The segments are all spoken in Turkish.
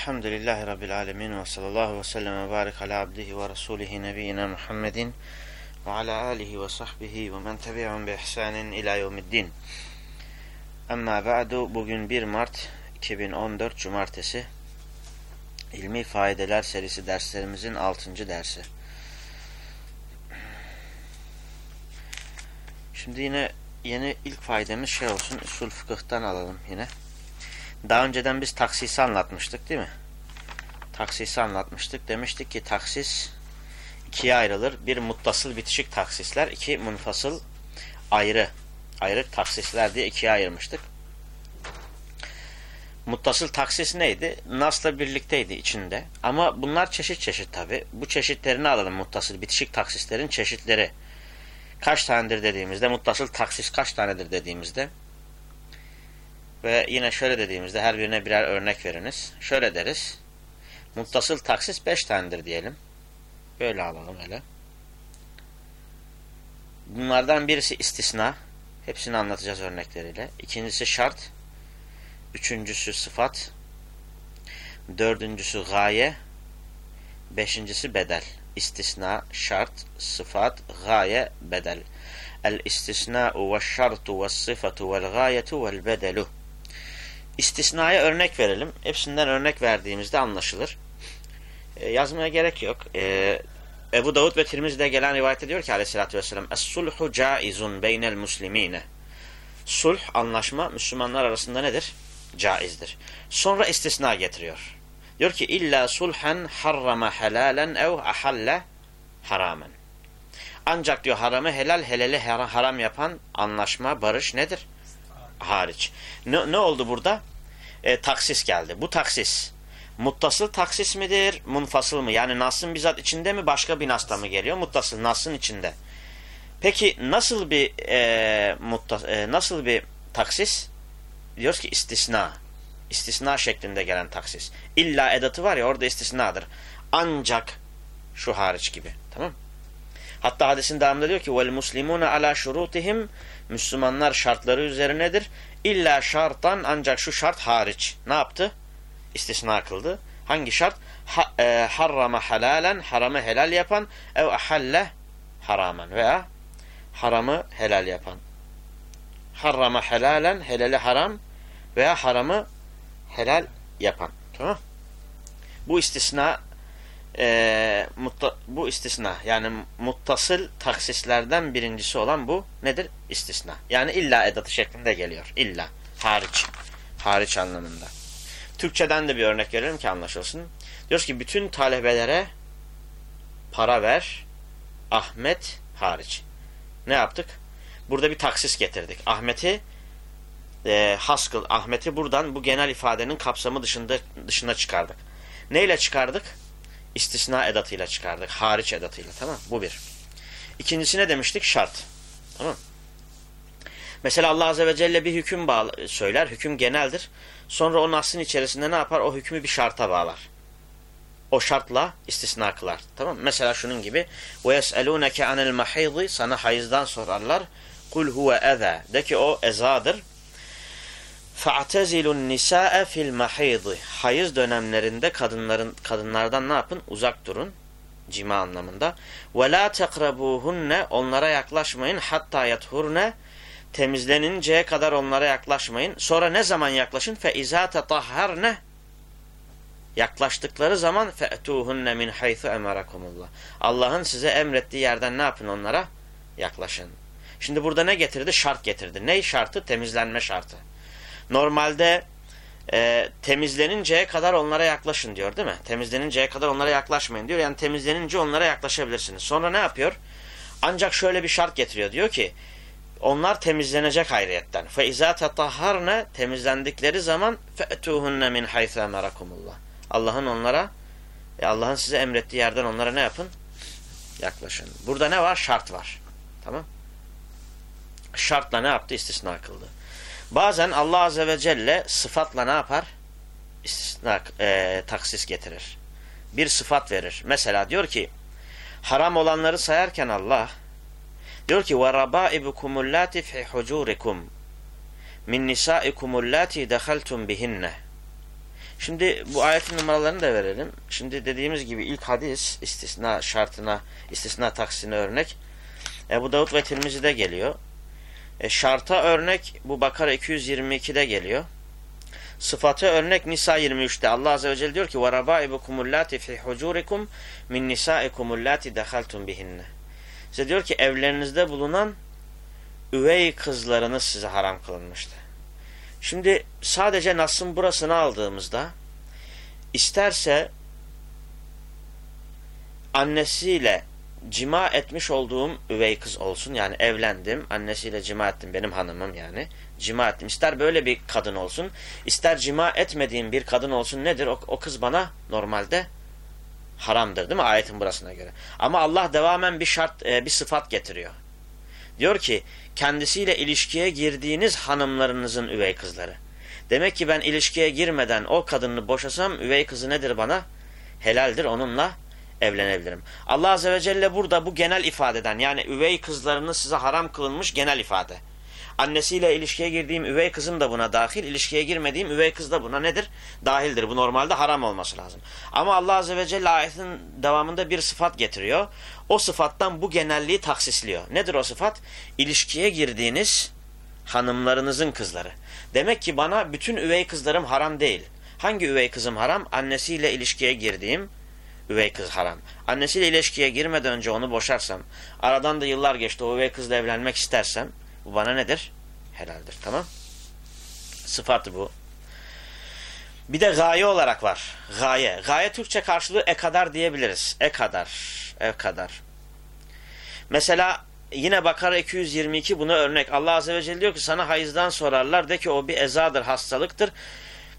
Elhamdülillahi Rabbil alemin ve sallallahu ve sellem ve barik ala abdihi ve rasulihi nebiyyina Muhammedin ve ala alihi ve sahbihi ve men tebi'un bi ihsanin ila yevmiddin. Amma ba'du bugün 1 Mart 2014 Cumartesi İlmi Faydeler serisi derslerimizin 6. dersi. Şimdi yine yeni ilk faydamız şey olsun usul fıkıhtan alalım yine. Daha önceden biz taksisi anlatmıştık değil mi? Taksisi anlatmıştık. Demiştik ki taksis ikiye ayrılır. Bir muttasıl bitişik taksisler, iki munfasıl ayrı ayrı taksisler diye ikiye ayırmıştık. Muttasıl taksis neydi? Nas'la birlikteydi içinde. Ama bunlar çeşit çeşit tabi. Bu çeşitlerini alalım muttasıl bitişik taksislerin çeşitleri. Kaç tanedir dediğimizde, muttasıl taksis kaç tanedir dediğimizde ve yine şöyle dediğimizde her birine birer örnek veriniz. Şöyle deriz. Muttasıl taksis beş tanedir diyelim. Böyle alalım öyle. Bunlardan birisi istisna. Hepsini anlatacağız örnekleriyle. İkincisi şart. Üçüncüsü sıfat. Dördüncüsü gaye. Beşincisi bedel. İstisna, şart, sıfat, gaye, bedel. El-istisna'u ve şartu ve sıfatu vel gayetu vel bedelu. İstisnaya örnek verelim. Hepsinden örnek verdiğimizde anlaşılır. E, yazmaya gerek yok. E, Ebu Davud ve Tirmiz'de gelen rivayet ediyor ki aleyhissalatü vesselam Es-sulhu caizun beynel muslimine Sulh, anlaşma Müslümanlar arasında nedir? Caizdir. Sonra istisna getiriyor. Diyor ki illa sulhan harrama helalen ev ahalle haramen. Ancak diyor haramı helal helali haram yapan anlaşma, barış nedir? Hariç. Ne, ne oldu burada? E, taksis geldi. Bu taksis muttasıl taksis midir? Munfasıl mı? Yani Nas'ın bizzat içinde mi? Başka bir Nas'ta mı geliyor? Muttasıl. Nas'ın içinde. Peki nasıl bir e, mutta, e, nasıl bir taksis? Diyoruz ki istisna. İstisna şeklinde gelen taksis. İlla edatı var ya orada istisnadır. Ancak şu hariç gibi. Tamam Hatta hadisin devamında diyor ki vel muslimuna ala şurutihim Müslümanlar şartları üzerinedir. İlla şartan ancak şu şart hariç. Ne yaptı? İstisna kıldı. Hangi şart? Ha, e, harrama halalen haramı helal yapan ev ahalle haramen veya haramı helal yapan. Harrama helalen helali haram veya haramı helal yapan. Tamam Bu istisna e, mutta, bu istisna yani muttasıl taksislerden birincisi olan bu nedir? İstisna. Yani illa edatı şeklinde geliyor. İlla. Hariç. Hariç anlamında. Türkçeden de bir örnek verelim ki anlaşılsın. Diyoruz ki bütün talebelere para ver. Ahmet hariç. Ne yaptık? Burada bir taksis getirdik. Ahmet'i e, haskıl. Ahmet'i buradan bu genel ifadenin kapsamı dışında dışına çıkardık. Neyle çıkardık? istisna edatıyla çıkardık. Hariç edatıyla. Tamam Bu bir. İkincisi ne demiştik? Şart. Tamam Mesela Allah Azze ve Celle bir hüküm bağlı, söyler. Hüküm geneldir. Sonra o nasın içerisinde ne yapar? O hükmü bir şarta bağlar. O şartla istisna kılar. Tamam Mesela şunun gibi. وَيَسْأَلُونَكَ عَنِ الْمَحِيضِ Sana hayızdan sorarlar. قُلْ هُوَ اَذَا De ki o ezadır. فَاَعْتَزِلُ النِّسَاءَ فِي الْمَحِيضِ Hayız dönemlerinde kadınların kadınlardan ne yapın? Uzak durun. Cima anlamında. وَلَا تَقْرَبُوهُنَّ Onlara yaklaşmayın. hatta yathurne Temizleninceye kadar onlara yaklaşmayın. Sonra ne zaman yaklaşın? فَاِذَا تَطَهَّرْنَ Yaklaştıkları zaman فَأْتُوهُنَّ مِنْ حَيْثُ اَمَرَكُمُ اللّٰهِ Allah'ın size emrettiği yerden ne yapın onlara? Yaklaşın. Şimdi burada ne getirdi? Şart getirdi. Ney şartı? Temizlenme şartı. Normalde e, temizleninceye kadar onlara yaklaşın diyor değil mi? Temizleninceye kadar onlara yaklaşmayın diyor. Yani temizlenince onlara yaklaşabilirsiniz. Sonra ne yapıyor? Ancak şöyle bir şart getiriyor. Diyor ki onlar temizlenecek hayriyetten. فَاِذَا تَطَهَّرْنَ Temizlendikleri zaman فَأْتُوهُنَّ مِنْ حَيْثَ اَمَرَكُمُ Allah'ın onlara e, Allah'ın size emrettiği yerden onlara ne yapın? Yaklaşın. Burada ne var? Şart var. Tamam Şartla ne yaptı? İstisna kıldı. Bazen Allah Azze ve Celle sıfatla ne yapar? İstisna, e, taksis getirir. Bir sıfat verir. Mesela diyor ki haram olanları sayarken Allah diyor ki وَرَبَائِبُكُمُ اللَّاتِ فِي حُجُورِكُمْ مِنْ نِسَائِكُمُ اللَّاتِ دَخَلْتُمْ بِهِنَّ Şimdi bu ayetin numaralarını da verelim. Şimdi dediğimiz gibi ilk hadis istisna şartına, istisna taksine örnek. Ebu Davud ve Tirmizi'de geliyor. E, şarta örnek bu Bakara 222'de geliyor. Sıfatı örnek Nisa 23'te. Allah Azze ve Celle diyor ki وَرَبَائِبُكُمُ اللَّاتِ فِي حُجُورِكُمْ مِنْ نِسَائِكُمُ اللَّاتِ دَخَلْتُمْ بِهِنَّ Size diyor ki evlerinizde bulunan üvey kızlarınız size haram kılınmıştı. Şimdi sadece Nas'ın burasını aldığımızda isterse annesiyle cima etmiş olduğum üvey kız olsun. Yani evlendim, annesiyle cima ettim, benim hanımım yani. Cima ettim. İster böyle bir kadın olsun, ister cima etmediğim bir kadın olsun nedir? O, o kız bana normalde haramdır değil mi? Ayetin burasına göre. Ama Allah devamen bir şart, e, bir sıfat getiriyor. Diyor ki, kendisiyle ilişkiye girdiğiniz hanımlarınızın üvey kızları. Demek ki ben ilişkiye girmeden o kadını boşasam üvey kızı nedir bana? Helaldir onunla evlenebilirim. Allah Azze ve Celle burada bu genel ifadeden yani üvey kızlarının size haram kılınmış genel ifade. Annesiyle ilişkiye girdiğim üvey kızım da buna dahil, ilişkiye girmediğim üvey kız da buna nedir? Dahildir. Bu normalde haram olması lazım. Ama Allah Azze ve Celle ayetin devamında bir sıfat getiriyor. O sıfattan bu genelliği taksisliyor. Nedir o sıfat? İlişkiye girdiğiniz hanımlarınızın kızları. Demek ki bana bütün üvey kızlarım haram değil. Hangi üvey kızım haram? Annesiyle ilişkiye girdiğim üvey kız haram. Annesiyle ilişkiye girmeden önce onu boşarsam, aradan da yıllar geçti o üvey kızla evlenmek istersem, bu bana nedir? Helaldir. Tamam? Sıfatı bu. Bir de gaye olarak var. Gaye. Gaye Türkçe karşılığı e kadar diyebiliriz. E kadar. E kadar. Mesela yine Bakara 222 buna örnek. Allah Azze ve Celle diyor ki sana hayızdan sorarlar. De ki o bir ezadır, hastalıktır.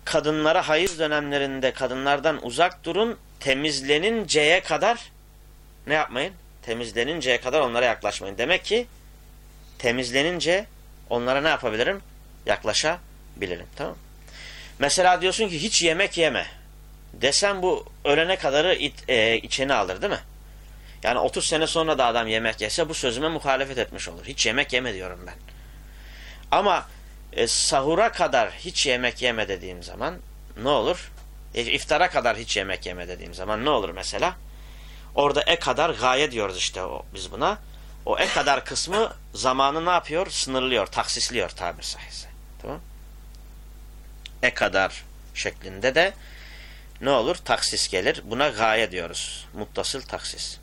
Kadınlara hayız dönemlerinde kadınlardan uzak durun. Temizleninceye kadar ne yapmayın? Temizleninceye kadar onlara yaklaşmayın. Demek ki temizlenince onlara ne yapabilirim? Yaklaşabilirim. Tamam Mesela diyorsun ki hiç yemek yeme. Desem bu ölene kadarı it, e, içeni alır değil mi? Yani 30 sene sonra da adam yemek yese bu sözüme muhalefet etmiş olur. Hiç yemek yeme diyorum ben. Ama e, sahura kadar hiç yemek yeme dediğim zaman ne olur? E, iftara kadar hiç yemek yeme dediğim zaman ne olur mesela? Orada e kadar gaye diyoruz işte o, biz buna. O e kadar kısmı zamanı ne yapıyor? Sınırlıyor, taksisliyor tabir sahisi. Tamam E kadar şeklinde de ne olur? Taksis gelir. Buna gaye diyoruz. Muttasıl taksis.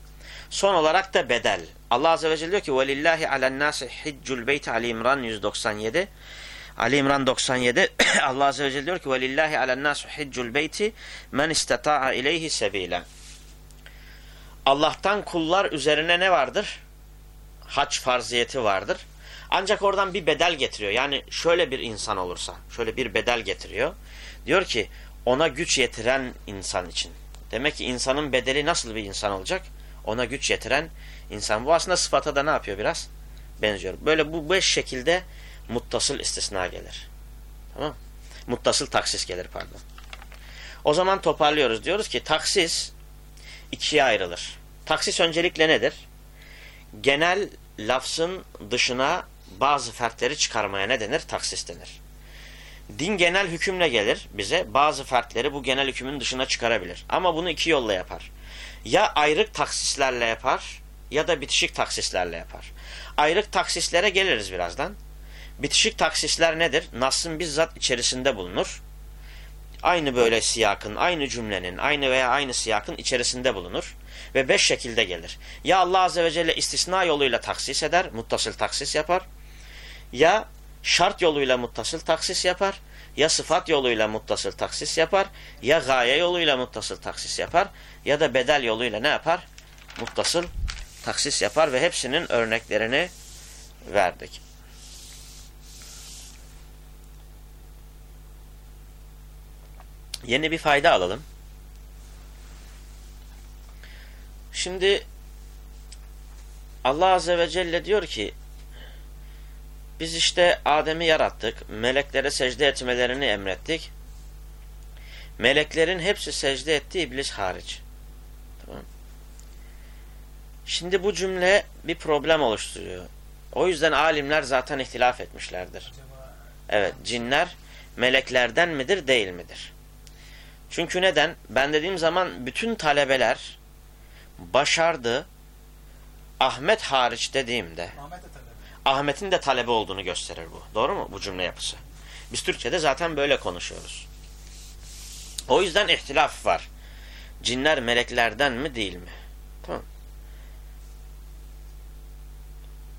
Son olarak da bedel. Allah Azze ve Celle diyor ki وَلِلَّهِ عَلَى النَّاسِ حِجُّ الْبَيْتِ Ali İmran 197 Ali İmran 97 Allah Azze ve Celle diyor ki وَلِلَّهِ عَلَى النَّاسِ حِجُّ الْبَيْتِ مَنْ اِسْتَطَاعَ اِلَيْهِ سَب۪يلًا Allah'tan kullar üzerine ne vardır? Hac farziyeti vardır. Ancak oradan bir bedel getiriyor. Yani şöyle bir insan olursa, şöyle bir bedel getiriyor. Diyor ki ona güç yetiren insan için. Demek ki insanın bedeli nasıl bir insan olacak? Ona güç yetiren insan. Bu aslında sıfata da ne yapıyor biraz? Benziyor. Böyle bu beş şekilde muttasıl istisna gelir. Tamam Muttasıl taksis gelir pardon. O zaman toparlıyoruz. Diyoruz ki taksis ikiye ayrılır. Taksis öncelikle nedir? Genel lafzın dışına bazı fertleri çıkarmaya ne denir? Taksis denir. Din genel hükümle gelir bize. Bazı fertleri bu genel hükümün dışına çıkarabilir. Ama bunu iki yolla yapar. Ya ayrık taksislerle yapar ya da bitişik taksislerle yapar. Ayrık taksislere geliriz birazdan. Bitişik taksisler nedir? Nas'ın bizzat içerisinde bulunur. Aynı böyle siyakın, aynı cümlenin, aynı veya aynı siyakın içerisinde bulunur. Ve beş şekilde gelir. Ya Allah Azze ve Celle istisna yoluyla taksis eder, muttasıl taksis yapar. Ya şart yoluyla muttasıl taksis yapar. Ya sıfat yoluyla muttasıl taksis yapar. Ya gaye yoluyla muttasıl taksis yapar. Ya da bedel yoluyla ne yapar? Muttasıl taksis yapar ve hepsinin örneklerini verdik. Yeni bir fayda alalım. Şimdi Allah Azze ve Celle diyor ki biz işte Adem'i yarattık. Meleklere secde etmelerini emrettik. Meleklerin hepsi secde etti iblis hariç. Tamam. Şimdi bu cümle bir problem oluşturuyor. O yüzden alimler zaten ihtilaf etmişlerdir. Evet, cinler meleklerden midir, değil midir? Çünkü neden? Ben dediğim zaman bütün talebeler başardı. Ahmet hariç dediğimde. Ahmet'in de talebe olduğunu gösterir bu. Doğru mu bu cümle yapısı? Biz Türkçe'de zaten böyle konuşuyoruz. O yüzden ihtilaf var. Cinler meleklerden mi değil mi? Tamam.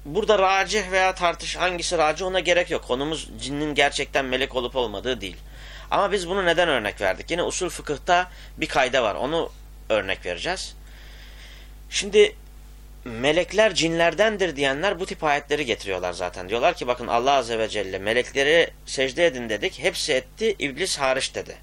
Burada racih veya tartış hangisi racih ona gerek yok. Konumuz cinnin gerçekten melek olup olmadığı değil. Ama biz bunu neden örnek verdik? Yine usul fıkıhta bir kayda var. Onu örnek vereceğiz. Şimdi melekler cinlerdendir diyenler bu tip ayetleri getiriyorlar zaten. Diyorlar ki bakın Allah Azze ve Celle melekleri secde edin dedik. Hepsi etti. iblis hariç dedi.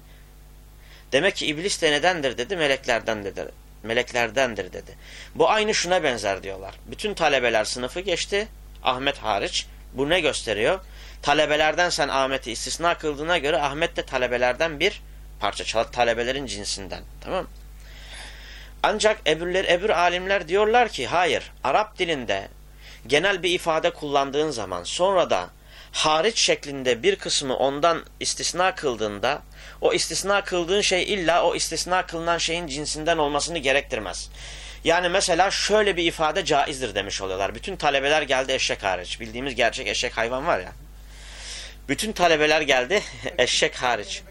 Demek ki iblis de nedendir dedi? Meleklerden dedi. Meleklerdendir dedi. Bu aynı şuna benzer diyorlar. Bütün talebeler sınıfı geçti. Ahmet hariç. Bu ne gösteriyor? Talebelerden sen Ahmet'i istisna kıldığına göre Ahmet de talebelerden bir parça. Talebelerin cinsinden. Tamam? Ancak ebürler, ebür alimler diyorlar ki hayır Arap dilinde genel bir ifade kullandığın zaman sonra da hariç şeklinde bir kısmı ondan istisna kıldığında o istisna kıldığın şey illa o istisna kılınan şeyin cinsinden olmasını gerektirmez. Yani mesela şöyle bir ifade caizdir demiş oluyorlar. Bütün talebeler geldi eşek hariç. Bildiğimiz gerçek eşek hayvan var ya. Bütün talebeler geldi eşek hariç.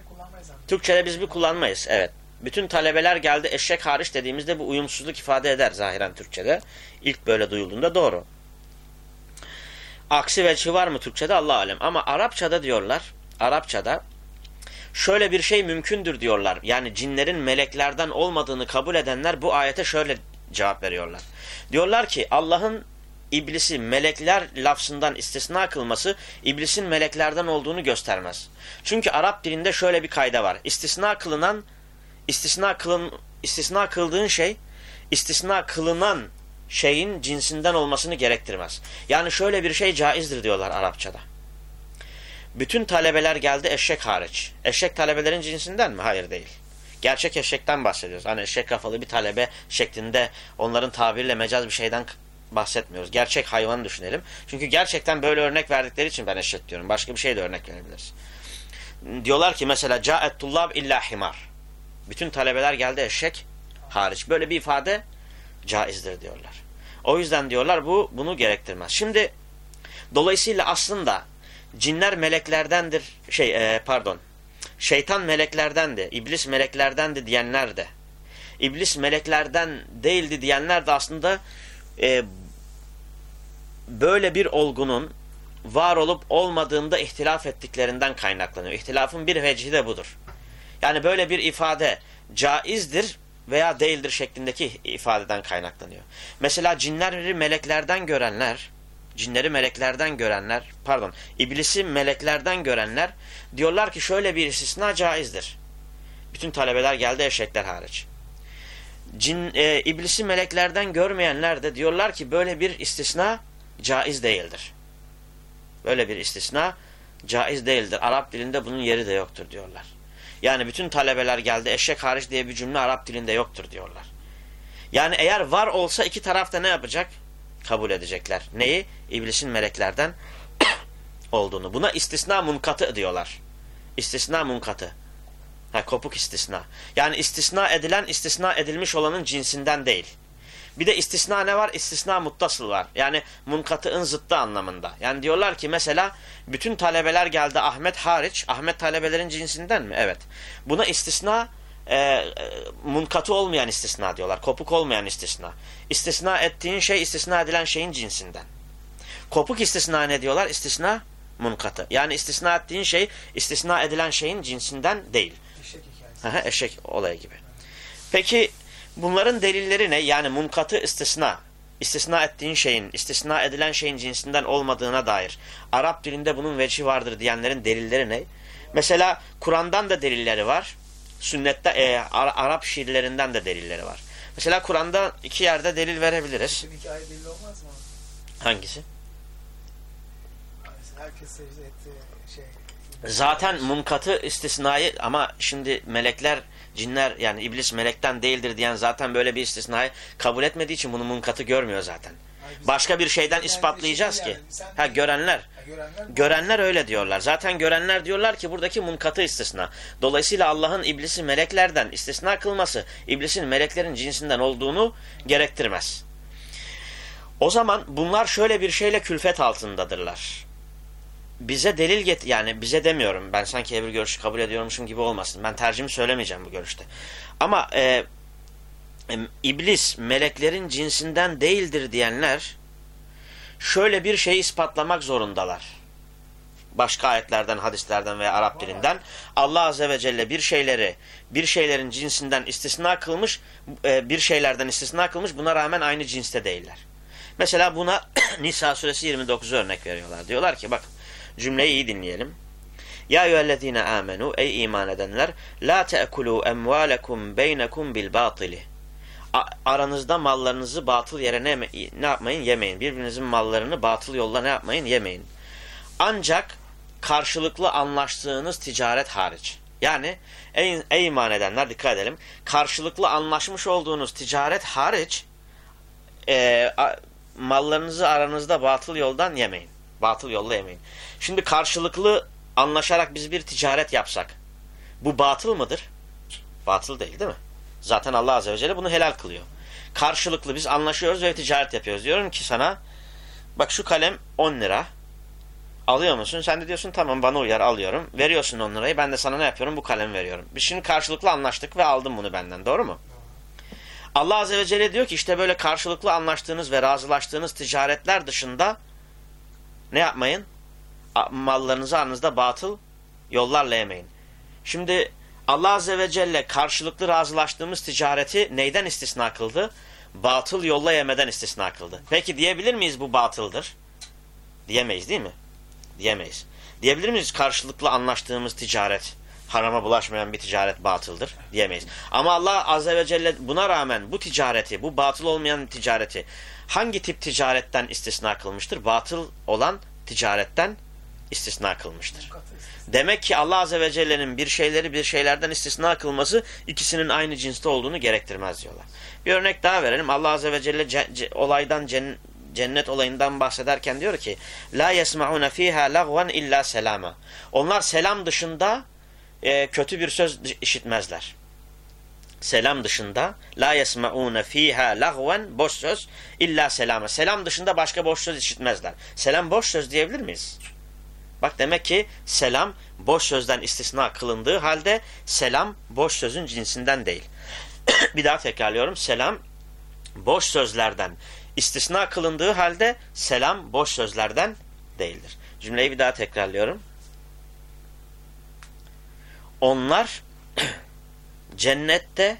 Türkçe'de biz bir kullanmayız. Evet. Bütün talebeler geldi eşek hariç dediğimizde bu uyumsuzluk ifade eder zahiren Türkçe'de. İlk böyle duyulduğunda doğru. Aksi veçi var mı Türkçe'de Allah alem. Ama Arapçada diyorlar. Arapçada şöyle bir şey mümkündür diyorlar. Yani cinlerin meleklerden olmadığını kabul edenler bu ayete şöyle cevap veriyorlar. Diyorlar ki Allah'ın iblisi melekler lafzından istisna kılması iblisin meleklerden olduğunu göstermez. Çünkü Arap dilinde şöyle bir kayda var. İstisna kılınan istisna kılın istisna kıldığın şey istisna kılınan şeyin cinsinden olmasını gerektirmez. Yani şöyle bir şey caizdir diyorlar Arapçada. Bütün talebeler geldi eşek hariç. Eşek talebelerin cinsinden mi? Hayır değil. Gerçek eşekten bahsediyoruz. Hani eşek kafalı bir talebe şeklinde onların tabiriyle mecaz bir şeyden bahsetmiyoruz. Gerçek hayvanı düşünelim. Çünkü gerçekten böyle örnek verdikleri için ben eşek diyorum. Başka bir şey de örnek verebiliriz. Diyorlar ki mesela caet tullab illa himar. Bütün talebeler geldi eşek hariç. Böyle bir ifade caizdir diyorlar. O yüzden diyorlar bu bunu gerektirmez. Şimdi dolayısıyla aslında cinler meleklerdendir şey e, pardon şeytan meleklerdendi, iblis meleklerdendi diyenler de iblis meleklerden değildi diyenler de aslında e, böyle bir olgunun var olup olmadığında ihtilaf ettiklerinden kaynaklanıyor. İhtilafın bir vecihi de budur. Yani böyle bir ifade caizdir veya değildir şeklindeki ifadeden kaynaklanıyor. Mesela cinleri meleklerden görenler, cinleri meleklerden görenler, pardon, iblisi meleklerden görenler diyorlar ki şöyle bir istisna caizdir. Bütün talebeler geldi eşekler hariç. Cin, e, iblisi meleklerden görmeyenler de diyorlar ki böyle bir istisna caiz değildir. Böyle bir istisna caiz değildir. Arap dilinde bunun yeri de yoktur diyorlar. Yani bütün talebeler geldi eşek hariç diye bir cümle Arap dilinde yoktur diyorlar. Yani eğer var olsa iki tarafta ne yapacak? Kabul edecekler. Neyi? İblisin meleklerden olduğunu. Buna istisna munkatı diyorlar. İstisna munkatı. Ha, kopuk istisna. Yani istisna edilen istisna edilmiş olanın cinsinden değil. Bir de istisna ne var? İstisna muttasıl var. Yani munkatığın zıttı anlamında. Yani diyorlar ki mesela bütün talebeler geldi Ahmet hariç. Ahmet talebelerin cinsinden mi? Evet. Buna istisna e, e, munkatı olmayan istisna diyorlar. Kopuk olmayan istisna. İstisna ettiğin şey istisna edilen şeyin cinsinden. Kopuk istisna ne diyorlar? İstisna munkatı. Yani istisna ettiğin şey istisna edilen şeyin cinsinden değil. Aha, eşek olayı gibi. Peki bunların delilleri ne? Yani munkatı istisna. İstisna ettiğin şeyin, istisna edilen şeyin cinsinden olmadığına dair. Arap dilinde bunun vecihi vardır diyenlerin delilleri ne? Mesela Kur'an'dan da delilleri var. Sünnette e, Arap şiirlerinden de delilleri var. Mesela Kur'an'da iki yerde delil verebiliriz. Hangisi? Herkes secde etti. Zaten munkatı istisnayı ama şimdi melekler, cinler yani iblis melekten değildir diyen zaten böyle bir istisnayı kabul etmediği için bunu munkatı görmüyor zaten. Başka bir şeyden ispatlayacağız ki. Ha, görenler Görenler öyle diyorlar. Zaten görenler diyorlar ki buradaki munkatı istisna. Dolayısıyla Allah'ın iblisi meleklerden istisna kılması, iblisin meleklerin cinsinden olduğunu gerektirmez. O zaman bunlar şöyle bir şeyle külfet altındadırlar. Bize delil get yani bize demiyorum. Ben sanki bir görüşü kabul ediyormuşum gibi olmasın. Ben tercihimi söylemeyeceğim bu görüşte. Ama e, iblis meleklerin cinsinden değildir diyenler şöyle bir şeyi ispatlamak zorundalar. Başka ayetlerden, hadislerden veya Arap dilinden Allah azze ve celle bir şeyleri bir şeylerin cinsinden istisna kılmış, e, bir şeylerden istisna kılmış. Buna rağmen aynı cinste değiller. Mesela buna Nisa suresi 29 örnek veriyorlar. Diyorlar ki bak cümleyi iyi dinleyelim. Ya eyyühellezine amenu ey iman edenler la te'kulu emvalekum beynekum bil batili. Aranızda mallarınızı batıl yere ne, ne yapmayın? Yemeyin. Birbirinizin mallarını batıl yolla ne yapmayın? Yemeyin. Ancak karşılıklı anlaştığınız ticaret hariç. Yani ey, ey iman edenler dikkat edelim. Karşılıklı anlaşmış olduğunuz ticaret hariç e, a- mallarınızı aranızda batıl yoldan yemeyin. Batıl yolla yemeyin. Şimdi karşılıklı anlaşarak biz bir ticaret yapsak bu batıl mıdır? Batıl değil değil mi? Zaten Allah Azze ve Celle bunu helal kılıyor. Karşılıklı biz anlaşıyoruz ve ticaret yapıyoruz. Diyorum ki sana bak şu kalem 10 lira. Alıyor musun? Sen de diyorsun tamam bana uyar alıyorum. Veriyorsun 10 lirayı ben de sana ne yapıyorum? Bu kalemi veriyorum. Biz şimdi karşılıklı anlaştık ve aldım bunu benden. Doğru mu? Allah Azze ve Celle diyor ki işte böyle karşılıklı anlaştığınız ve razılaştığınız ticaretler dışında ne yapmayın? Mallarınızı aranızda batıl yollarla yemeyin. Şimdi Allah Azze ve Celle karşılıklı razılaştığımız ticareti neyden istisna kıldı? Batıl yolla yemeden istisna kıldı. Peki diyebilir miyiz bu batıldır? Diyemeyiz değil mi? Diyemeyiz. Diyebilir miyiz karşılıklı anlaştığımız ticaret harama bulaşmayan bir ticaret batıldır? Diyemeyiz. Ama Allah Azze ve Celle buna rağmen bu ticareti, bu batıl olmayan ticareti hangi tip ticaretten istisna kılmıştır? Batıl olan ticaretten istisna kılmıştır. Demek ki Allah Azze ve Celle'nin bir şeyleri bir şeylerden istisna kılması ikisinin aynı cinste olduğunu gerektirmez diyorlar. Bir örnek daha verelim. Allah Azze ve Celle ce- ce- olaydan cen- cennet olayından bahsederken diyor ki La yesmaun fiha lagwan illa selama. Onlar selam dışında e, kötü bir söz işitmezler. Selam dışında la yesmaun fiha lagwan boş söz illa selama. Selam dışında başka boş söz işitmezler. Selam boş söz diyebilir miyiz? Bak demek ki selam boş sözden istisna kılındığı halde selam boş sözün cinsinden değil. bir daha tekrarlıyorum. Selam boş sözlerden istisna kılındığı halde selam boş sözlerden değildir. Cümleyi bir daha tekrarlıyorum. Onlar cennette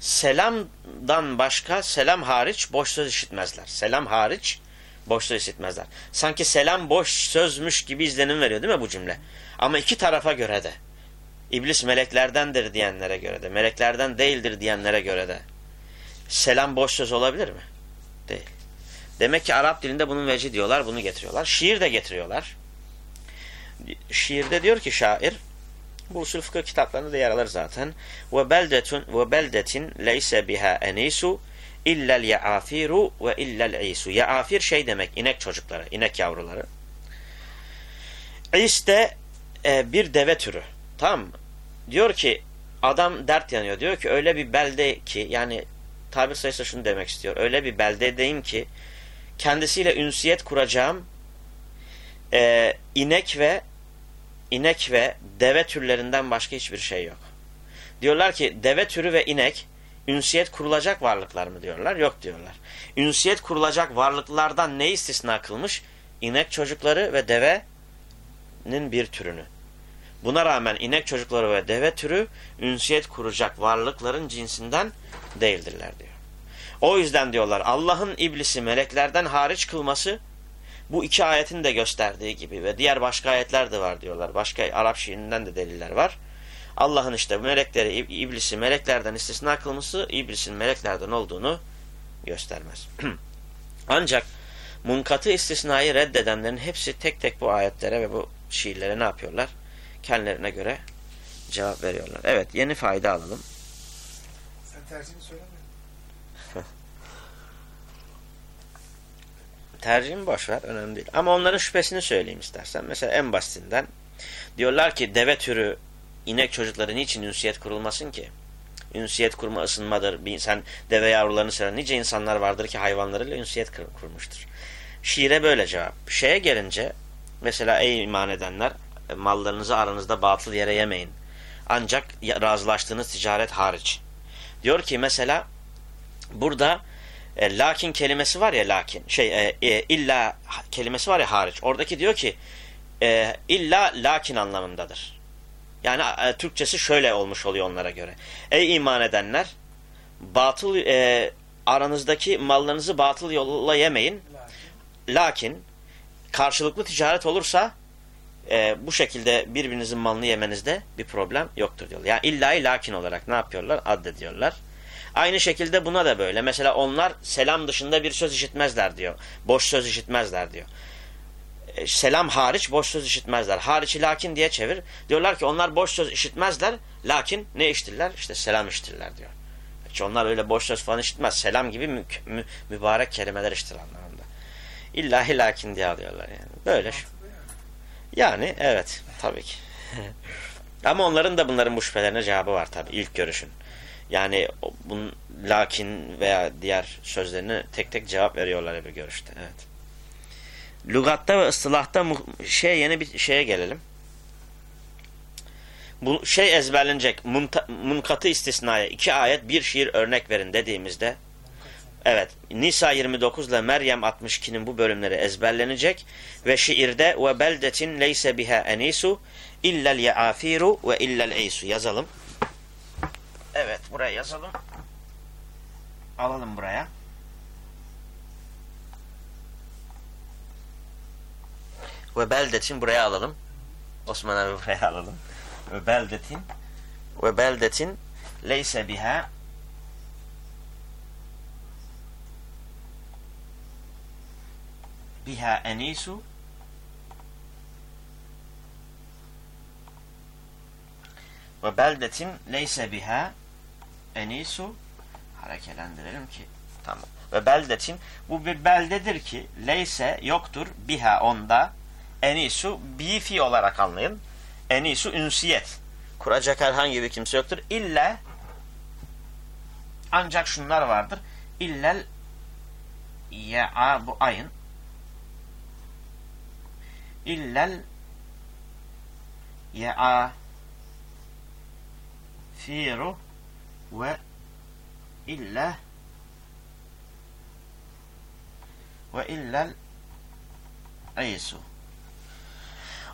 selamdan başka selam hariç boş söz işitmezler. Selam hariç boş söz işitmezler. Sanki selam boş sözmüş gibi izlenim veriyor değil mi bu cümle? Ama iki tarafa göre de. İblis meleklerdendir diyenlere göre de, meleklerden değildir diyenlere göre de. Selam boş söz olabilir mi? Değil. Demek ki Arap dilinde bunun veci diyorlar, bunu getiriyorlar. Şiir de getiriyorlar. Şiirde diyor ki şair, bu usul fıkıh kitaplarında da yer alır zaten. Ve beldetun ve beldetin leyse biha enisu illel yaafiru ve illel isu. Yaafir şey demek, inek çocukları, inek yavruları. İs de e, bir deve türü. Tamam mı? Diyor ki adam dert yanıyor. Diyor ki öyle bir belde ki yani tabir sayısı şunu demek istiyor. Öyle bir beldedeyim ki kendisiyle ünsiyet kuracağım e, inek ve inek ve deve türlerinden başka hiçbir şey yok. Diyorlar ki deve türü ve inek ünsiyet kurulacak varlıklar mı diyorlar? Yok diyorlar. Ünsiyet kurulacak varlıklardan ne istisna kılmış? İnek çocukları ve devenin bir türünü. Buna rağmen inek çocukları ve deve türü ünsiyet kuracak varlıkların cinsinden değildirler diyor. O yüzden diyorlar Allah'ın iblisi meleklerden hariç kılması bu iki ayetin de gösterdiği gibi ve diğer başka ayetler de var diyorlar. Başka Arap şiirinden de deliller var. Allah'ın işte melekleri, iblisi meleklerden istisna kılması iblisin meleklerden olduğunu göstermez. Ancak munkatı istisnayı reddedenlerin hepsi tek tek bu ayetlere ve bu şiirlere ne yapıyorlar? Kendilerine göre cevap veriyorlar. Evet yeni fayda alalım. Sen tercihini söylemiyorsun. Tercihimi boş ver. Önemli değil. Ama onların şüphesini söyleyeyim istersen. Mesela en basitinden diyorlar ki deve türü inek çocukları niçin ünsiyet kurulmasın ki? Ünsiyet kurma ısınmadır. Bir, sen deve yavrularını seven nice insanlar vardır ki hayvanlarıyla ünsiyet kur, kurmuştur. Şiire böyle cevap. Şeye gelince mesela ey iman edenler mallarınızı aranızda batıl yere yemeyin. Ancak razılaştığınız ticaret hariç. Diyor ki mesela burada e, lakin kelimesi var ya lakin şey e, e, illa kelimesi var ya hariç. Oradaki diyor ki e, illa lakin anlamındadır. Yani e, Türkçesi şöyle olmuş oluyor onlara göre. Ey iman edenler batıl e, aranızdaki mallarınızı batıl yolla yemeyin. Lakin Lakin karşılıklı ticaret olursa e, bu şekilde birbirinizin malını yemenizde bir problem yoktur diyorlar. Yani illai lakin olarak ne yapıyorlar? Addediyorlar. Aynı şekilde buna da böyle. Mesela onlar selam dışında bir söz işitmezler diyor. Boş söz işitmezler diyor. E, selam hariç boş söz işitmezler. Hariçi lakin diye çevir. Diyorlar ki onlar boş söz işitmezler. Lakin ne işitirler? İşte selam işitirler diyor. Hiç onlar öyle boş söz falan işitmez. Selam gibi mü mü mübarek kelimeler işitir anlamında. İllahi lakin diye alıyorlar yani. Böyle. yani. Yani evet tabii ki. Ama onların da bunların bu şüphelerine cevabı var tabii ilk görüşün. Yani bunun lakin veya diğer sözlerini tek tek cevap veriyorlar bir görüşte. Evet. Lugatta ve ıstılahta mu- şey yeni bir şeye gelelim. Bu şey ezberlenecek. Munta- Munkatı istisnaya iki ayet bir şiir örnek verin dediğimizde. Evet. Nisa 29 ile Meryem 62'nin bu bölümleri ezberlenecek ve şiirde ve beldetin leyse biha enisu illel yaafiru ve illel eysu yazalım. Evet, buraya yazalım. Alalım buraya. Ve beldetin buraya alalım. Osman abi buraya alalım. Ve beldetin ve beldetin leyse biha biha enisu ve beldetin leyse biha enisu harekelendirelim ki tamam. Ve beldetin bu bir beldedir ki leyse yoktur biha onda. Enisu bifi olarak anlayın. Enisu ünsiyet. Kuracak herhangi bir kimse yoktur. İlla ancak şunlar vardır. İllel ya bu ayın. İllel ya'afiru ve illa ve illel eysu.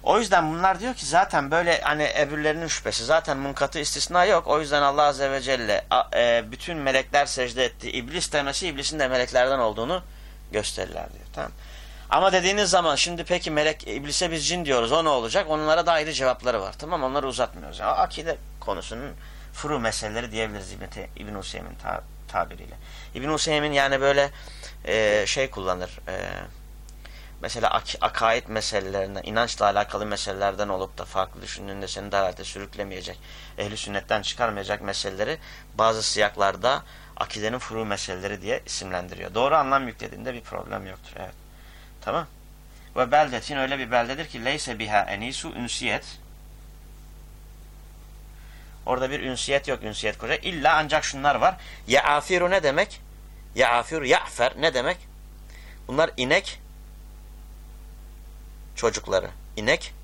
O yüzden bunlar diyor ki zaten böyle hani ebürlerinin şüphesi zaten munkatı istisna yok. O yüzden Allah Azze ve Celle e, bütün melekler secde etti. İblis demesi iblisin de meleklerden olduğunu gösterirler diyor. Tamam. Ama dediğiniz zaman şimdi peki melek iblise biz cin diyoruz o ne olacak? Onlara da ayrı cevapları var. Tamam onları uzatmıyoruz. Yani akide konusunun furu meseleleri diyebiliriz İbn, İbn Hüseyin ta- tabiriyle. İbn Hüseyin yani böyle e, şey kullanır. E, mesela ak akaid meselelerinden, inançla alakalı meselelerden olup da farklı düşündüğünde seni dalalete sürüklemeyecek, ehli sünnetten çıkarmayacak meseleleri bazı siyaklarda akidenin furu meseleleri diye isimlendiriyor. Doğru anlam yüklediğinde bir problem yoktur. Evet. Tamam. Ve beldetin öyle bir beldedir ki leyse biha enisu ünsiyet. Orada bir ünsiyet yok ünsiyet koca. İlla ancak şunlar var. Ya'afiru ne demek? Ya'afiru ya'fer ne demek? Bunlar inek çocukları. İnek.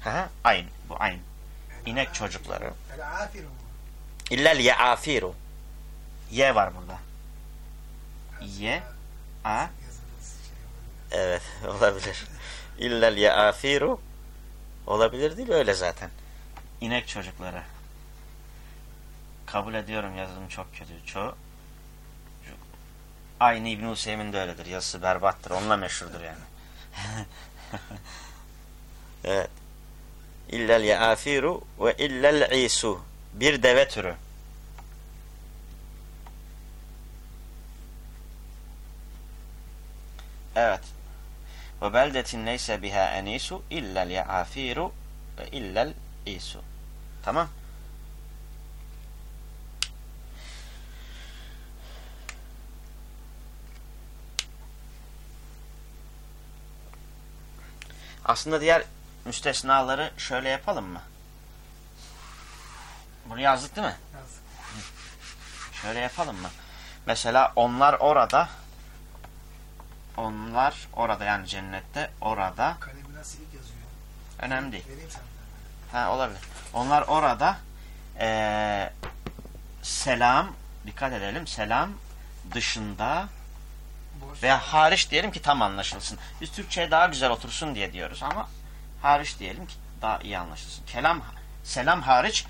Ha, ayn. Bu ayn. İnek çocukları. İllel ya'afiru. Ye var burada. Ye. A. Evet olabilir. İllel yaafiru olabilir değil öyle zaten. İnek çocukları. Kabul ediyorum yazılım çok kötü. Çoğu Aynı İbn Hüseyin de öyledir. Yazısı berbattır. Onunla meşhurdur yani. evet. İllel yaafiru ve illel isu. Bir deve türü. Evet. Ve beldetin neyse biha enisu illel yaafiru ve illel isu. Tamam. Aslında diğer müstesnaları şöyle yapalım mı? Bunu yazdık değil mi? Yazdık. Şöyle yapalım mı? Mesela onlar orada onlar orada yani cennette orada Kalemi nasıl yazıyor? önemli değil. Vereyim sana. Ha olabilir. Onlar orada eee, selam dikkat edelim selam dışında Boş. veya hariç diyelim ki tam anlaşılsın. Biz Türkçe'ye daha güzel otursun diye diyoruz ama hariç diyelim ki daha iyi anlaşılsın. Kelam selam hariç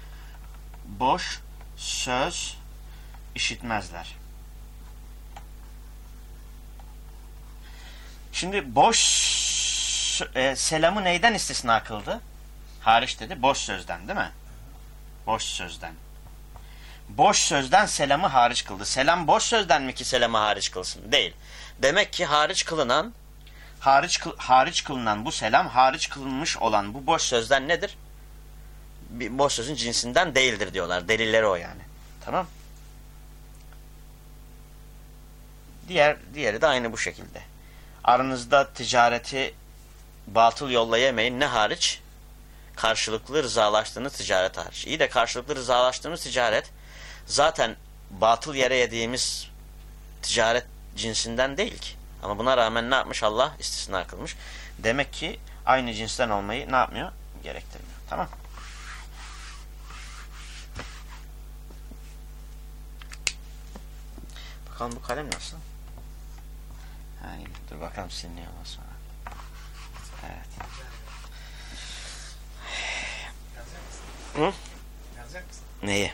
boş söz işitmezler. Şimdi boş e, selamı neyden istisna kıldı? Hariç dedi. Boş sözden değil mi? Boş sözden. Boş sözden selamı hariç kıldı. Selam boş sözden mi ki selamı hariç kılsın? Değil. Demek ki hariç kılınan hariç hariç kılınan bu selam hariç kılınmış olan bu boş sözden nedir? Bir boş sözün cinsinden değildir diyorlar. Delilleri o yani. Tamam? Diğer diğeri de aynı bu şekilde. Aranızda ticareti batıl yolla yemeyin ne hariç? Karşılıklı rızalaştığınız ticaret hariç. İyi de karşılıklı rızalaştığımız ticaret zaten batıl yere yediğimiz ticaret cinsinden değil ki. Ama buna rağmen ne yapmış Allah? istisna kılmış. Demek ki aynı cinsten olmayı ne yapmıyor? Gerektirmiyor. Tamam. Bakalım bu kalem nasıl? İyi. dur bakalım siliniyor sonra. Evet. Yazacak mısın? Hı? Yazacak mısın? Neyi?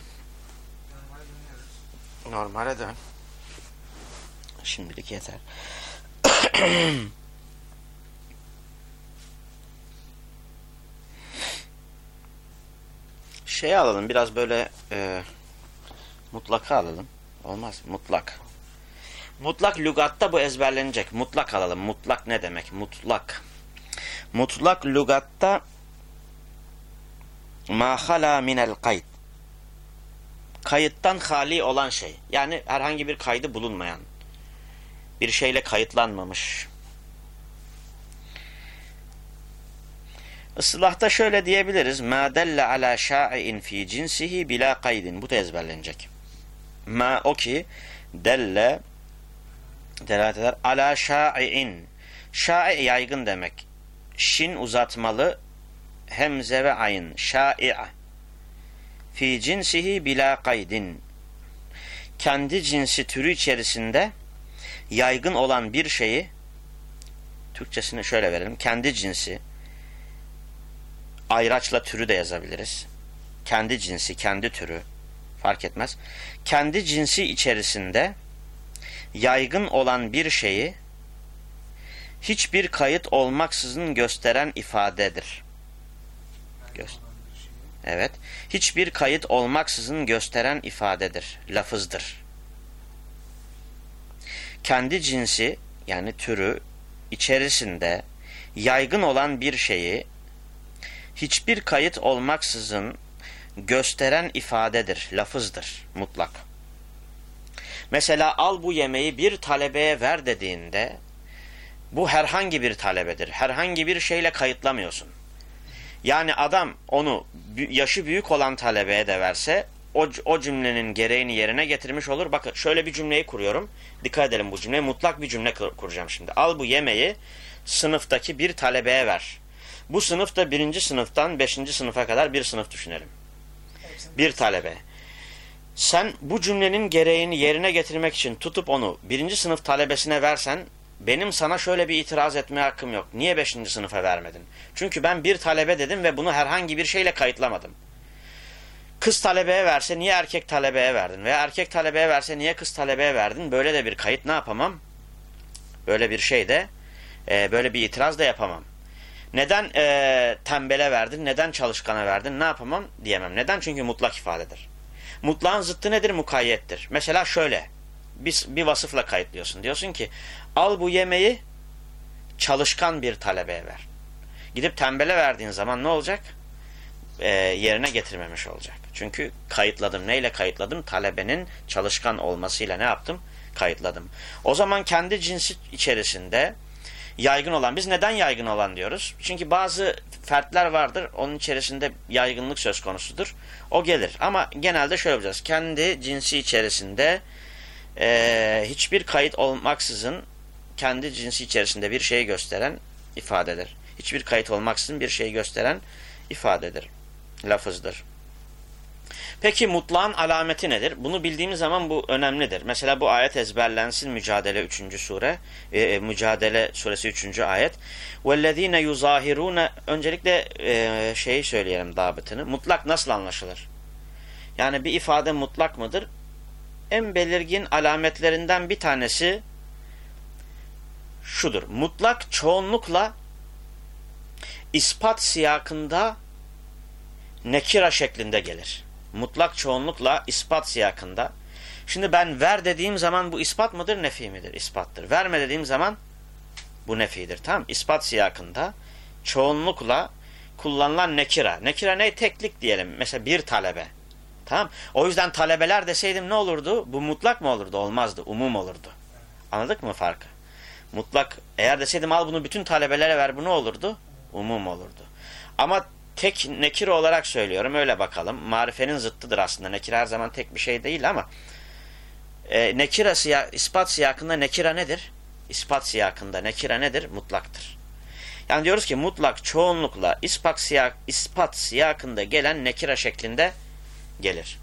Normale dön. Şimdilik yeter. şey alalım biraz böyle e, mutlaka alalım. Olmaz mutlak. Mutlak lügatta bu ezberlenecek. Mutlak alalım. Mutlak ne demek? Mutlak. Mutlak lügatta ma hala minel kayıt kayıttan hali olan şey. Yani herhangi bir kaydı bulunmayan. Bir şeyle kayıtlanmamış. Islahta şöyle diyebiliriz. Ma delle ala şa'in fi cinsihi bila kaydin. Bu da ezberlenecek. Ma o ki delle delalet eder. Ala şa'in. Şa'i yaygın demek. Şin uzatmalı. Hemze ve ayn. Şa'i'a fi cinsihi bila kaydin kendi cinsi türü içerisinde yaygın olan bir şeyi Türkçesini şöyle verelim. Kendi cinsi ayraçla türü de yazabiliriz. Kendi cinsi, kendi türü fark etmez. Kendi cinsi içerisinde yaygın olan bir şeyi hiçbir kayıt olmaksızın gösteren ifadedir. Yani Göz- olan bir şeyi. Evet. Hiçbir kayıt olmaksızın gösteren ifadedir. Lafızdır. Kendi cinsi yani türü içerisinde yaygın olan bir şeyi hiçbir kayıt olmaksızın gösteren ifadedir. Lafızdır. Mutlak. Mesela al bu yemeği bir talebeye ver dediğinde bu herhangi bir talebedir. Herhangi bir şeyle kayıtlamıyorsun. Yani adam onu yaşı büyük olan talebeye de verse o, o cümlenin gereğini yerine getirmiş olur. Bakın şöyle bir cümleyi kuruyorum. Dikkat edelim bu cümleye. Mutlak bir cümle kur- kuracağım şimdi. Al bu yemeği sınıftaki bir talebeye ver. Bu sınıfta birinci sınıftan beşinci sınıfa kadar bir sınıf düşünelim. Bir talebe. Sen bu cümlenin gereğini yerine getirmek için tutup onu birinci sınıf talebesine versen benim sana şöyle bir itiraz etme hakkım yok. Niye beşinci sınıfa vermedin? Çünkü ben bir talebe dedim ve bunu herhangi bir şeyle kayıtlamadım. Kız talebeye verse niye erkek talebeye verdin? Veya erkek talebeye verse niye kız talebeye verdin? Böyle de bir kayıt ne yapamam? Böyle bir şey de e, böyle bir itiraz da yapamam. Neden e, tembele verdin? Neden çalışkana verdin? Ne yapamam? Diyemem. Neden? Çünkü mutlak ifadedir. Mutlağın zıttı nedir? Mukayyettir. Mesela şöyle. Bir, bir vasıfla kayıtlıyorsun. Diyorsun ki al bu yemeği çalışkan bir talebeye ver. Gidip tembele verdiğin zaman ne olacak? Ee, yerine getirmemiş olacak. Çünkü kayıtladım. Neyle kayıtladım? Talebenin çalışkan olmasıyla ne yaptım? Kayıtladım. O zaman kendi cinsi içerisinde yaygın olan. Biz neden yaygın olan diyoruz? Çünkü bazı fertler vardır. Onun içerisinde yaygınlık söz konusudur. O gelir. Ama genelde şöyle yapacağız. Kendi cinsi içerisinde e, hiçbir kayıt olmaksızın kendi cinsi içerisinde bir şeyi gösteren ifadedir. Hiçbir kayıt olmaksızın bir şeyi gösteren ifadedir. Lafızdır. Peki mutlağın alameti nedir? Bunu bildiğimiz zaman bu önemlidir. Mesela bu ayet ezberlensin Mücadele 3. sure. E, Mücadele suresi 3. ayet. وَالَّذ۪ينَ يُظَاهِرُونَ Öncelikle e, şeyi söyleyelim dabıtını. Mutlak nasıl anlaşılır? Yani bir ifade mutlak mıdır? En belirgin alametlerinden bir tanesi şudur. Mutlak çoğunlukla ispat siyakında nekira şeklinde gelir. Mutlak çoğunlukla ispat siyakında. Şimdi ben ver dediğim zaman bu ispat mıdır, nefi midir? İspattır. Verme dediğim zaman bu nefidir. Tamam İspat siyakında çoğunlukla kullanılan nekira. Nekira ne? Teklik diyelim. Mesela bir talebe. Tamam O yüzden talebeler deseydim ne olurdu? Bu mutlak mı olurdu? Olmazdı. Umum olurdu. Anladık mı farkı? Mutlak. Eğer deseydim al bunu bütün talebelere ver bu ne olurdu? Umum olurdu. Ama tek nekir olarak söylüyorum. Öyle bakalım. Marifenin zıttıdır aslında. Nekir her zaman tek bir şey değil ama e, nekira siya, ispat siyakında nekira nedir? İspat siyakında nekira nedir? Mutlaktır. Yani diyoruz ki mutlak çoğunlukla ispat, siyak, ispat siyakında gelen nekira şeklinde gelir.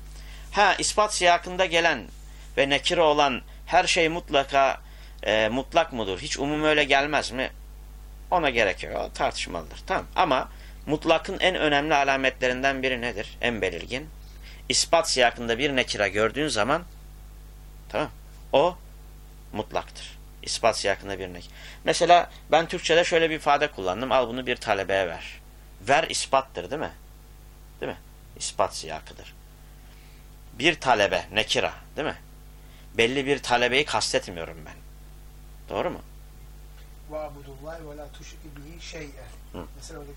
Ha ispat siyakında gelen ve nekira olan her şey mutlaka e, mutlak mıdır? Hiç umum öyle gelmez mi? Ona gerek yok. O tartışmalıdır. Tamam. Ama mutlakın en önemli alametlerinden biri nedir? En belirgin. İspat siyakında bir nekira gördüğün zaman tamam o mutlaktır. İspat siyakında bir nekira. Mesela ben Türkçe'de şöyle bir ifade kullandım. Al bunu bir talebeye ver. Ver ispattır değil mi? Değil mi? İspat siyakıdır. Bir talebe, nekira değil mi? Belli bir talebeyi kastetmiyorum ben. Doğru mu?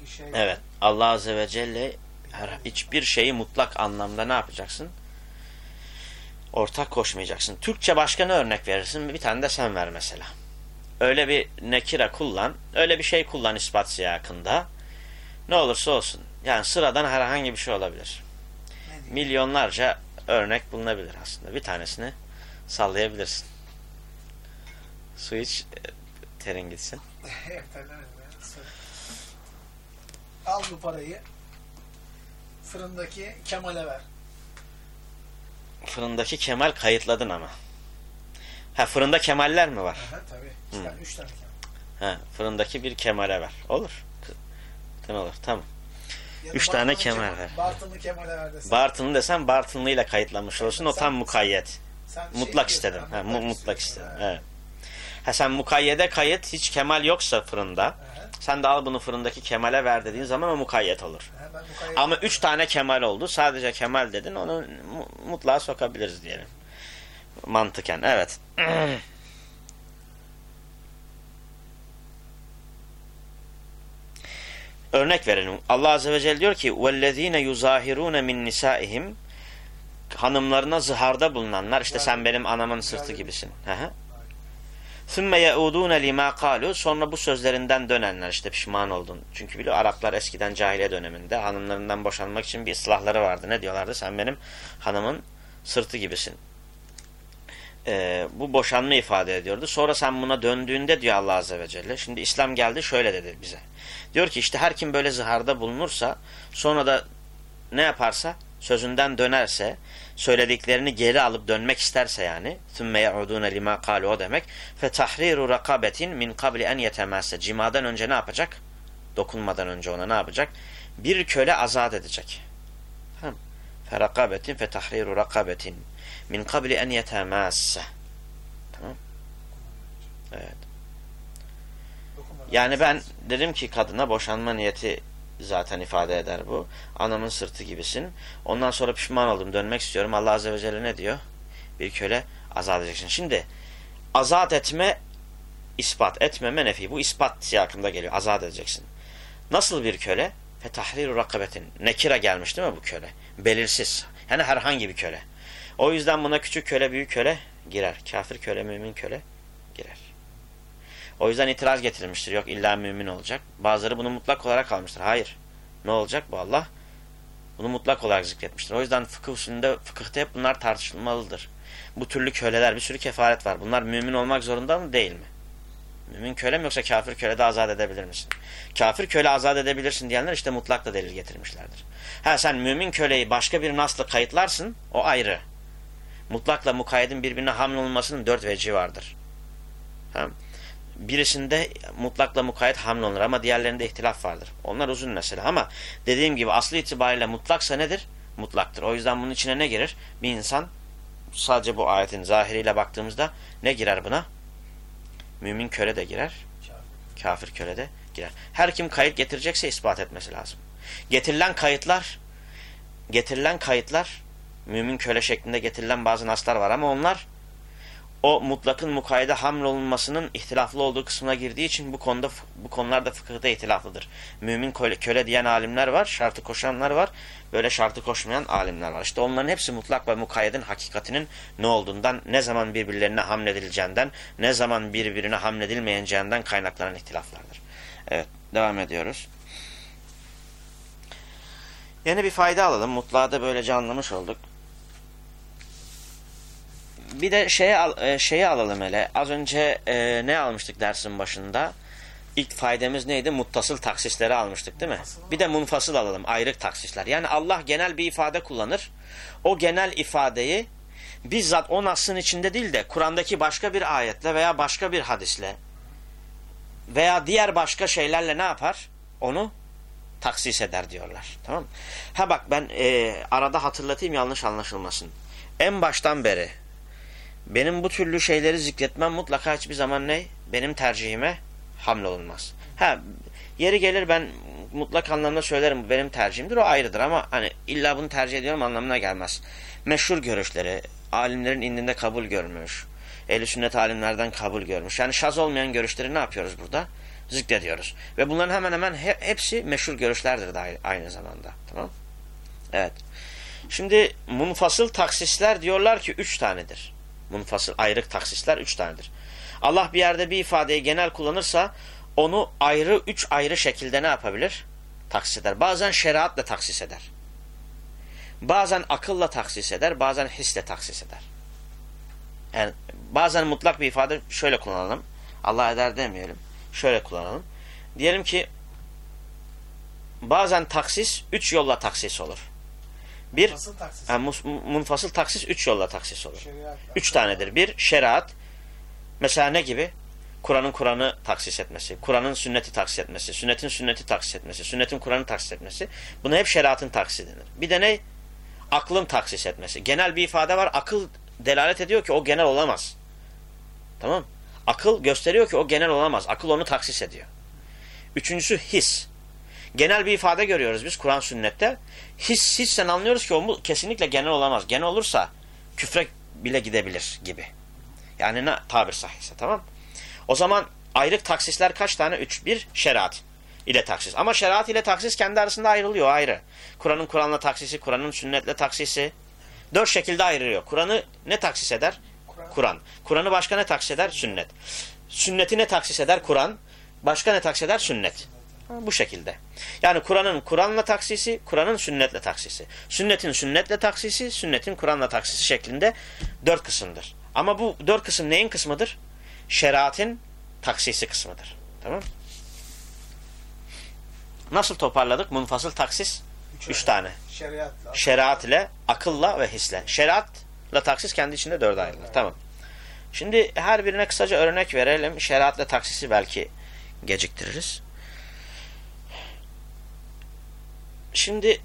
Şey. Evet. Allah Azze ve Celle her, hiçbir şeyi mutlak anlamda ne yapacaksın? Ortak koşmayacaksın. Türkçe başka ne örnek verirsin? Bir tane de sen ver mesela. Öyle bir nekira kullan. Öyle bir şey kullan ispat siyakında. Ne olursa olsun. Yani sıradan herhangi bir şey olabilir. Milyonlarca örnek bulunabilir aslında. Bir tanesini sallayabilirsin. Su iç, terin gitsin. Al bu parayı fırındaki Kemal'e ver. Fırındaki Kemal kayıtladın ama. Ha fırında Kemaller mi var? Aha, tabii. İki tane, üç tane Kemal. Ha fırındaki bir Kemal'e ver. Olur. Tamam olur. Tamam. Ya Üç tane Kemal ver. Bartınlı Kemal'e ver desen. Bartınlı desem Bartınlı ile kayıtlamış olsun. O Sen- tam mukayyet. Sen şey Mutlak diyorsun, istedim. ha, Ha, mu- mutlak istedim. Ha. Evet. Ha sen mukayyede kayıt hiç Kemal yoksa fırında. Aha. Sen de al bunu fırındaki Kemal'e ver dediğin zaman o mukayyet olur. Ha, ben mukayyet- Ama üç tane Kemal oldu. Sadece Kemal dedin. Onu mu- mutlağa sokabiliriz diyelim. Mantıken. Evet. Örnek verelim. Allah Azze ve Celle diyor ki وَالَّذ۪ينَ يُزَاهِرُونَ مِنْ نِسَائِهِمْ Hanımlarına zıharda bulunanlar işte sen benim anamın sırtı gibisin. Hı hı. ثُمَّ يَعُودُونَ لِمَا قَالُوا Sonra bu sözlerinden dönenler işte pişman oldun. Çünkü biliyor Araplar eskiden cahiliye döneminde hanımlarından boşanmak için bir ıslahları vardı. Ne diyorlardı? Sen benim hanımın sırtı gibisin. Ee, bu boşanma ifade ediyordu. Sonra sen buna döndüğünde diyor Allah Azze ve Celle. Şimdi İslam geldi şöyle dedi bize. Diyor ki işte her kim böyle zıharda bulunursa sonra da ne yaparsa sözünden dönerse söylediklerini geri alıp dönmek isterse yani ثُمَّ يَعُدُونَ لِمَا قَالُ o demek فَتَحْرِيرُ رَقَبَةٍ min قَبْلِ en yetemesse cimadan önce ne yapacak? Dokunmadan önce ona ne yapacak? Bir köle azat edecek. Tamam. فَرَقَبَةٍ فَتَحْرِيرُ رَقَبَةٍ min قَبْلِ en yetemesse Tamam. Evet. Dokunmadan. Yani ben dedim ki kadına boşanma niyeti zaten ifade eder bu. Anamın sırtı gibisin. Ondan sonra pişman oldum. Dönmek istiyorum. Allah Azze ve Celle ne diyor? Bir köle azat edeceksin. Şimdi azat etme ispat etmeme nefi. Bu ispat siyakında geliyor. Azat edeceksin. Nasıl bir köle? Fetahriru rakabetin. Nekira gelmiş değil mi bu köle? Belirsiz. Yani herhangi bir köle. O yüzden buna küçük köle, büyük köle girer. Kafir köle, mümin köle girer. O yüzden itiraz getirilmiştir. Yok illa mümin olacak. Bazıları bunu mutlak olarak almıştır. Hayır. Ne olacak bu Allah? Bunu mutlak olarak zikretmiştir. O yüzden fıkıh usulünde, fıkıhta hep bunlar tartışılmalıdır. Bu türlü köleler, bir sürü kefaret var. Bunlar mümin olmak zorunda mı değil mi? Mümin köle mi yoksa kafir köle de azat edebilir misin? Kafir köle azat edebilirsin diyenler işte mutlakla delil getirmişlerdir. Ha sen mümin köleyi başka bir nasla kayıtlarsın o ayrı. Mutlakla mukayyedin birbirine hamlolunmasının dört veci vardır. Tamam. Birisinde mutlakla mukayyet hamlolunur ama diğerlerinde ihtilaf vardır. Onlar uzun mesele ama dediğim gibi aslı itibariyle mutlaksa nedir? Mutlaktır. O yüzden bunun içine ne girer? Bir insan sadece bu ayetin zahiriyle baktığımızda ne girer buna? Mümin köle de girer. Kafir köle de girer. Her kim kayıt getirecekse ispat etmesi lazım. Getirilen kayıtlar getirilen kayıtlar mümin köle şeklinde getirilen bazı naslar var ama onlar o mutlakın mukayyede hamlolunmasının ihtilaflı olduğu kısmına girdiği için bu konuda bu konularda fıkıhta ihtilaflıdır. Mümin köle, köle diyen alimler var, şartı koşanlar var, böyle şartı koşmayan alimler var. İşte onların hepsi mutlak ve mukayyedin hakikatinin ne olduğundan, ne zaman birbirlerine hamledileceğinden, ne zaman birbirine hamledilmeyeceğinden kaynaklanan ihtilaflardır. Evet, devam ediyoruz. Yeni bir fayda alalım. Mutlağı da böylece anlamış olduk. Bir de şeye, al, e, şeyi alalım hele. Az önce e, ne almıştık dersin başında? İlk faydamız neydi? Muttasıl taksisleri almıştık değil mi? Bir de munfasıl alalım. Ayrık taksisler. Yani Allah genel bir ifade kullanır. O genel ifadeyi bizzat o nasın içinde değil de Kur'an'daki başka bir ayetle veya başka bir hadisle veya diğer başka şeylerle ne yapar? Onu taksis eder diyorlar. Tamam Ha bak ben e, arada hatırlatayım yanlış anlaşılmasın. En baştan beri benim bu türlü şeyleri zikretmem mutlaka hiçbir zaman ne? Benim tercihime hamle olunmaz. Ha yeri gelir ben mutlak anlamda söylerim benim tercihimdir o ayrıdır ama hani illa bunu tercih ediyorum anlamına gelmez. Meşhur görüşleri alimlerin indinde kabul görmüş. Ehl-i sünnet alimlerden kabul görmüş. Yani şaz olmayan görüşleri ne yapıyoruz burada? Zikrediyoruz. Ve bunların hemen hemen hepsi meşhur görüşlerdir de aynı zamanda. Tamam Evet. Şimdi munfasıl taksisler diyorlar ki üç tanedir munfasıl ayrık taksisler üç tanedir. Allah bir yerde bir ifadeyi genel kullanırsa onu ayrı üç ayrı şekilde ne yapabilir? Taksis eder. Bazen şeriatla taksis eder. Bazen akılla taksis eder. Bazen hisle taksis eder. Yani bazen mutlak bir ifade şöyle kullanalım. Allah eder demeyelim. Şöyle kullanalım. Diyelim ki bazen taksis üç yolla taksis olur. Bir, taksis. Yani munfasıl taksis üç yolla taksis olur. Şeriat, üç tanedir. Bir, şeriat. Mesela ne gibi? Kur'an'ın Kur'an'ı taksis etmesi, Kur'an'ın sünneti taksis etmesi, sünnetin sünneti taksis etmesi, sünnetin Kur'an'ı taksis etmesi. Buna hep şeriatın taksis edilir. Bir de ne? Aklın taksis etmesi. Genel bir ifade var. Akıl delalet ediyor ki o genel olamaz. Tamam Akıl gösteriyor ki o genel olamaz. Akıl onu taksis ediyor. Üçüncüsü his. Genel bir ifade görüyoruz biz Kur'an sünnette. His, hissen anlıyoruz ki o kesinlikle genel olamaz. Genel olursa küfre bile gidebilir gibi. Yani ne tabir sahihse tamam O zaman ayrık taksisler kaç tane? Üç. Bir, şeriat ile taksis. Ama şeriat ile taksis kendi arasında ayrılıyor ayrı. Kur'an'ın Kur'an'la taksisi, Kur'an'ın sünnetle taksisi. Dört şekilde ayrılıyor. Kur'an'ı ne taksis eder? Kur'an. Kur'an'ı başka ne taksis eder? Sünnet. Sünneti ne taksis eder? Kur'an. Başka ne taksis eder? Sünnet. Bu şekilde. Yani Kur'an'ın Kur'an'la taksisi, Kur'an'ın sünnetle taksisi. Sünnetin sünnetle taksisi, sünnetin Kur'an'la taksisi şeklinde dört kısımdır. Ama bu dört kısım neyin kısmıdır? Şeriatın taksisi kısmıdır. Tamam Nasıl toparladık? Munfasıl taksis? Üç, Üç tane. Şeriatla. Şeriat ile, akılla ve hisle. Şeriatla taksis kendi içinde dört ayrılır. Evet. Tamam. Şimdi her birine kısaca örnek verelim. Şeriatla taksisi belki geciktiririz. Şimdi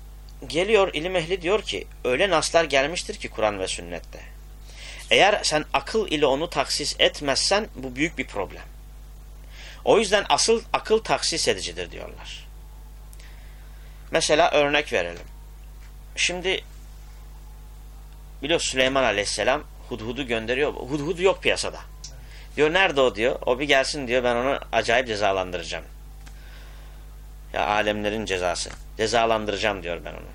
geliyor ilim ehli diyor ki öyle naslar gelmiştir ki Kur'an ve sünnette. Eğer sen akıl ile onu taksis etmezsen bu büyük bir problem. O yüzden asıl akıl taksis edicidir diyorlar. Mesela örnek verelim. Şimdi biliyor Süleyman Aleyhisselam Hudhud'u gönderiyor. Hudhud yok piyasada. Diyor nerede o diyor. O bir gelsin diyor ben onu acayip cezalandıracağım. Ya alemlerin cezası. Cezalandıracağım diyor ben onu.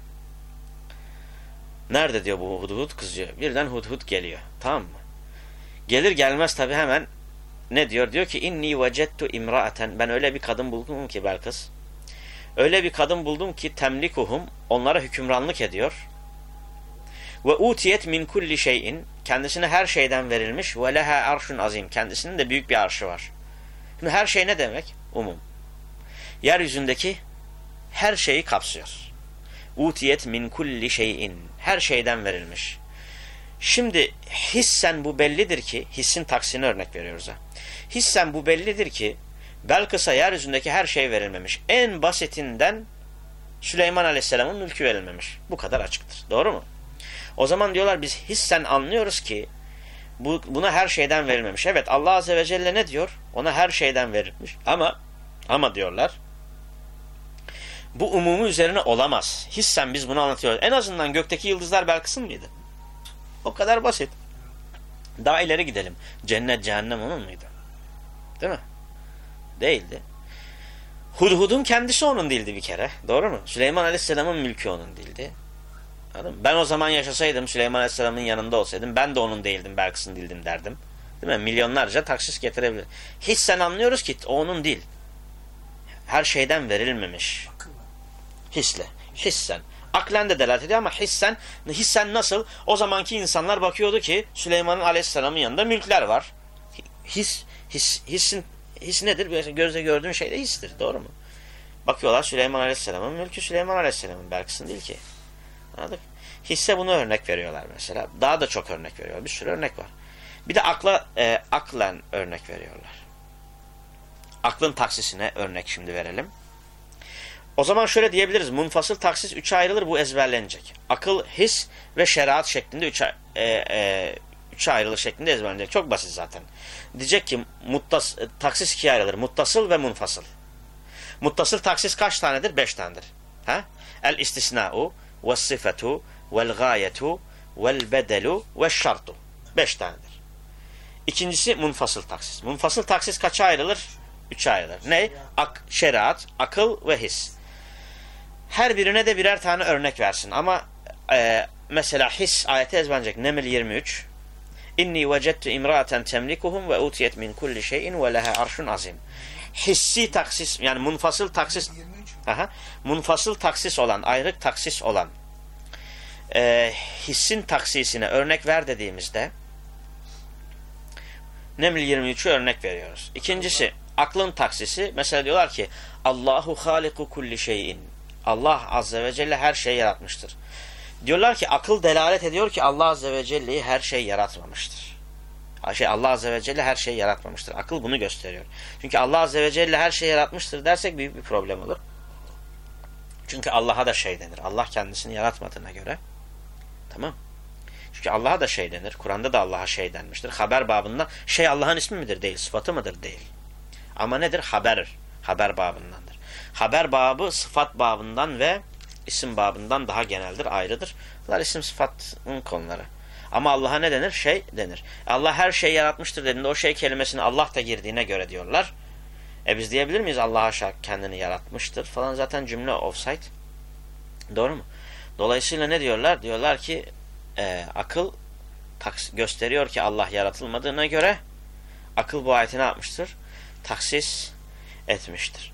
Nerede diyor bu hudhud kızıyor. Birden hudhud geliyor. Tamam mı? Gelir gelmez tabi hemen ne diyor? Diyor ki inni vecettu imraaten ben öyle bir kadın buldum ki Belkıs. Öyle bir kadın buldum ki temlikuhum onlara hükümranlık ediyor. Ve utiyet min kulli şeyin kendisine her şeyden verilmiş ve leha arşun azim kendisinin de büyük bir arşı var. Şimdi her şey ne demek? Umum. Yeryüzündeki her şeyi kapsıyor. Utiyet min kulli şeyin her şeyden verilmiş. Şimdi hissen bu bellidir ki hissin taksini örnek veriyoruz ha. Hissen bu bellidir ki Belkıs'a yeryüzündeki her şey verilmemiş. En basitinden Süleyman Aleyhisselam'ın mülkü verilmemiş. Bu kadar açıktır. Doğru mu? O zaman diyorlar biz hissen anlıyoruz ki bu, buna her şeyden verilmemiş. Evet Allah Azze ve Celle ne diyor? Ona her şeyden verilmiş. Ama ama diyorlar bu umumu üzerine olamaz. Hissen biz bunu anlatıyoruz. En azından gökteki yıldızlar Belkıs'ın mıydı? O kadar basit. Daha ileri gidelim. Cennet cehennem onun muydu? Değil mi? Değildi. Hudhud'un kendisi onun değildi bir kere. Doğru mu? Süleyman Aleyhisselam'ın mülkü onun değildi. Anladın? Ben o zaman yaşasaydım Süleyman Aleyhisselam'ın yanında olsaydım ben de onun değildim Belkıs'ın değildim derdim. Değil mi? Milyonlarca taksis getirebilir. Hissen anlıyoruz ki o onun değil. Her şeyden verilmemiş. Hisle. Hissen. Aklen de delalet ediyor ama hissen, hissen nasıl? O zamanki insanlar bakıyordu ki Süleyman'ın Aleyhisselam'ın yanında mülkler var. His, his, hissin, his nedir? Gözle gördüğün şey de histir. Doğru mu? Bakıyorlar Süleyman Aleyhisselam'ın mülkü Süleyman Aleyhisselam'ın Belkıs'ın değil ki. Anladık? Hisse bunu örnek veriyorlar mesela. Daha da çok örnek veriyorlar. Bir sürü örnek var. Bir de akla e, aklen örnek veriyorlar. Aklın taksisine örnek şimdi verelim. O zaman şöyle diyebiliriz. Munfasıl taksis üçe ayrılır. Bu ezberlenecek. Akıl, his ve şeriat şeklinde üçe, e, e, üçe ayrılır şeklinde ezberlenecek. Çok basit zaten. Diyecek ki muttas, taksis ikiye ayrılır. Muttasıl ve munfasıl. Muttasıl taksis kaç tanedir? Beş tanedir. Ha? El istisna'u ve sıfetu vel gayetu vel bedelu ve şartu. Beş tanedir. İkincisi munfasıl taksis. Munfasıl taksis kaça ayrılır? Üçe ayrılır. Ne? Ak, şeriat, akıl ve his. Her birine de birer tane örnek versin. Ama e, mesela his ayeti ezberlenecek. Neml 23. İnni vecettu imra'aten temlikuhum ve utiyet min kulli şeyin ve leha arşun azim. Hissi taksis yani munfasıl taksis aha, munfasıl taksis olan, ayrık taksis olan e, hissin taksisine örnek ver dediğimizde Neml 23'ü örnek veriyoruz. İkincisi aklın taksisi. Mesela diyorlar ki Allahu haliku kulli şeyin. Allah azze ve celle her şeyi yaratmıştır. Diyorlar ki akıl delalet ediyor ki Allah azze ve celle'yi her şey yaratmamıştır. Şey, Allah azze ve celle her şeyi yaratmamıştır. Akıl bunu gösteriyor. Çünkü Allah azze ve celle her şeyi yaratmıştır dersek büyük bir problem olur. Çünkü Allah'a da şey denir. Allah kendisini yaratmadığına göre. Tamam. Çünkü Allah'a da şey denir. Kur'an'da da Allah'a şey denmiştir. Haber babında şey Allah'ın ismi midir? Değil. Sıfatı mıdır? Değil. Ama nedir? Haber. Haber babındandır. Haber babı sıfat babından ve isim babından daha geneldir, ayrıdır. Bunlar isim sıfatın konuları. Ama Allah'a ne denir? Şey denir. Allah her şeyi yaratmıştır dediğinde o şey kelimesini Allah da girdiğine göre diyorlar. E biz diyebilir miyiz Allah aşağı kendini yaratmıştır falan zaten cümle offside. Doğru mu? Dolayısıyla ne diyorlar? Diyorlar ki e, akıl gösteriyor ki Allah yaratılmadığına göre akıl bu ayeti ne yapmıştır? Taksis etmiştir.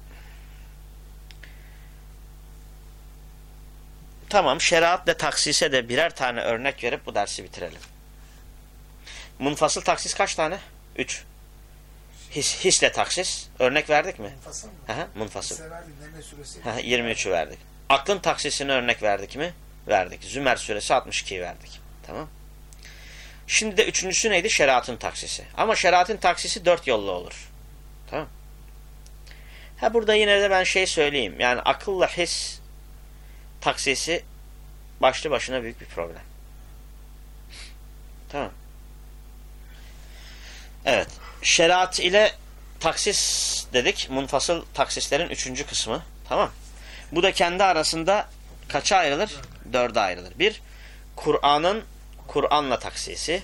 Tamam şeriat ve taksise de birer tane örnek verip bu dersi bitirelim. Munfasıl taksis kaç tane? Üç. His, hisle taksis. Örnek verdik mi? Munfasıl mı? Aha, munfasıl. Aha, 23'ü verdik. Aklın taksisine örnek verdik mi? Verdik. Zümer suresi 62'yi verdik. Tamam. Şimdi de üçüncüsü neydi? Şeriatın taksisi. Ama şeriatın taksisi dört yollu olur. Tamam. Ha burada yine de ben şey söyleyeyim. Yani akılla his taksisi başlı başına büyük bir problem. Tamam. Evet. Şeriat ile taksis dedik. Munfasıl taksislerin üçüncü kısmı. Tamam. Bu da kendi arasında kaça ayrılır? Dörde ayrılır. Bir, Kur'an'ın Kur'an'la taksisi.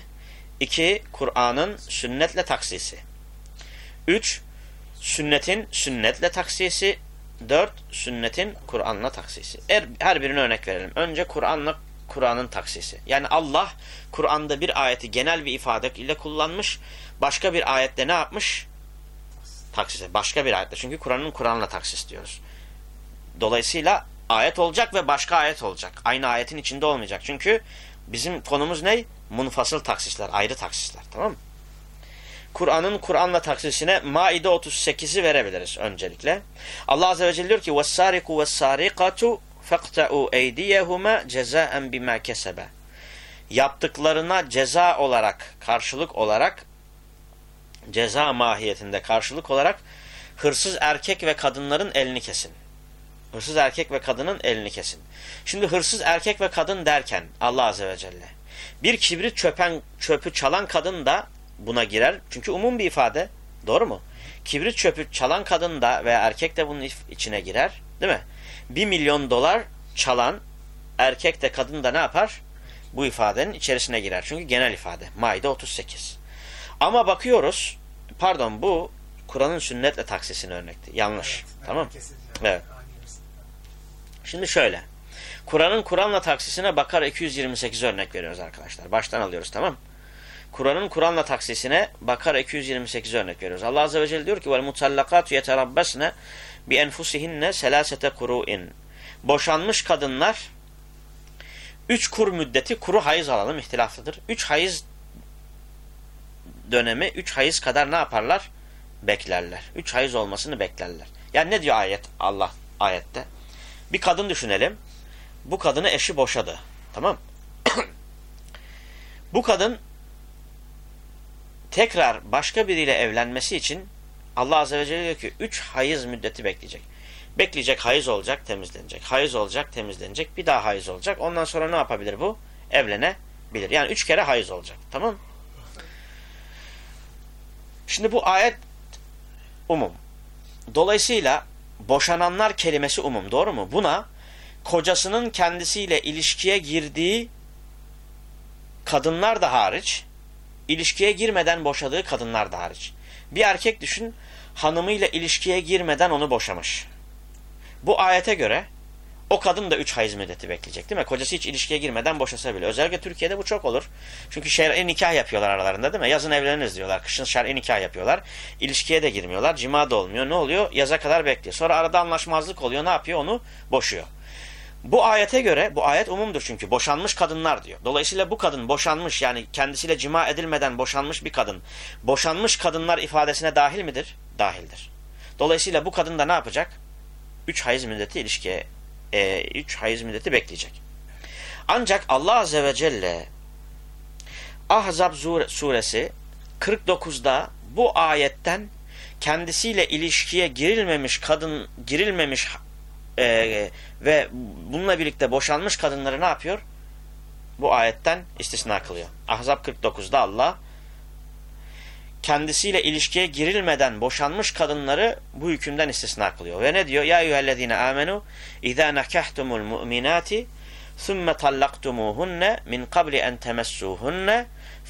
İki, Kur'an'ın sünnetle taksisi. Üç, sünnetin sünnetle taksisi. Dört, sünnetin Kur'an'la taksisi. Her, her birine örnek verelim. Önce Kur'an'la Kur'an'ın taksisi. Yani Allah Kur'an'da bir ayeti genel bir ifade ile kullanmış. Başka bir ayette ne yapmış? Taksis. Başka bir ayette. Çünkü Kur'an'ın Kur'an'la taksis diyoruz. Dolayısıyla ayet olacak ve başka ayet olacak. Aynı ayetin içinde olmayacak. Çünkü bizim konumuz ne? Munfasıl taksisler, ayrı taksisler. Tamam mı? Kur'an'ın Kur'an'la taksisine Maide 38'i verebiliriz öncelikle. Allah Azze ve Celle diyor ki وَالسَّارِقُ وَالسَّارِقَةُ فَقْتَعُوا اَيْدِيَهُمَا جَزَاءً بِمَا كَسَبَ Yaptıklarına ceza olarak, karşılık olarak, ceza mahiyetinde karşılık olarak hırsız erkek ve kadınların elini kesin. Hırsız erkek ve kadının elini kesin. Şimdi hırsız erkek ve kadın derken Allah Azze ve Celle bir kibrit çöpen, çöpü çalan kadın da buna girer. Çünkü umum bir ifade. Doğru mu? Kibrit çöpü çalan kadın da veya erkek de bunun içine girer. Değil mi? Bir milyon dolar çalan erkek de kadın da ne yapar? Bu ifadenin içerisine girer. Çünkü genel ifade. Maide 38. Ama bakıyoruz pardon bu Kur'an'ın sünnetle taksisini örnekti. Yanlış. Evet, tamam kesin. Evet. Şimdi şöyle. Kur'an'ın Kur'an'la taksisine Bakara 228 örnek veriyoruz arkadaşlar. Baştan alıyoruz tamam Kur'an'ın Kur'an'la taksisine Bakara 228 örnek veriyoruz. Allah Azze ve Celle diyor ki وَالْمُتَلَّقَاتُ يَتَرَبَّسْنَ بِاَنْفُسِهِنَّ سَلَاسَةَ قُرُوءٍ Boşanmış kadınlar üç kur müddeti kuru hayız alalım ihtilaflıdır. Üç hayız dönemi üç hayız kadar ne yaparlar? Beklerler. Üç hayız olmasını beklerler. Yani ne diyor ayet Allah ayette? Bir kadın düşünelim. Bu kadını eşi boşadı. Tamam Bu kadın tekrar başka biriyle evlenmesi için Allah Azze ve Celle diyor ki üç hayız müddeti bekleyecek. Bekleyecek hayız olacak temizlenecek. Hayız olacak temizlenecek. Bir daha hayız olacak. Ondan sonra ne yapabilir bu? Evlenebilir. Yani üç kere hayız olacak. Tamam Şimdi bu ayet umum. Dolayısıyla boşananlar kelimesi umum. Doğru mu? Buna kocasının kendisiyle ilişkiye girdiği kadınlar da hariç, ilişkiye girmeden boşadığı kadınlar da hariç. Bir erkek düşün, hanımıyla ilişkiye girmeden onu boşamış. Bu ayete göre o kadın da 3 hayız müddeti bekleyecek değil mi? Kocası hiç ilişkiye girmeden boşasa bile. Özellikle Türkiye'de bu çok olur. Çünkü şer'i nikah yapıyorlar aralarında değil mi? Yazın evleniriz diyorlar. Kışın şer'i nikah yapıyorlar. İlişkiye de girmiyorlar. Cima da olmuyor. Ne oluyor? Yaza kadar bekliyor. Sonra arada anlaşmazlık oluyor. Ne yapıyor? Onu boşuyor. Bu ayete göre, bu ayet umumdur çünkü boşanmış kadınlar diyor. Dolayısıyla bu kadın boşanmış yani kendisiyle cima edilmeden boşanmış bir kadın. Boşanmış kadınlar ifadesine dahil midir? Dahildir. Dolayısıyla bu kadın da ne yapacak? Üç hayız müddeti ilişkiye, e, üç hayız müddeti bekleyecek. Ancak Allah Azze ve Celle Ahzab suresi 49'da bu ayetten kendisiyle ilişkiye girilmemiş kadın, girilmemiş e, ve bununla birlikte boşanmış kadınları ne yapıyor? Bu ayetten istisna kılıyor. Ahzab 49'da Allah kendisiyle ilişkiye girilmeden boşanmış kadınları bu hükümden istisna kılıyor. Ve ne diyor? Ya eyyühellezine amenu izâ nekehtumul mu'minati ثُمَّ طَلَّقْتُمُوهُنَّ مِنْ قَبْلِ اَنْ تَمَسُّوهُنَّ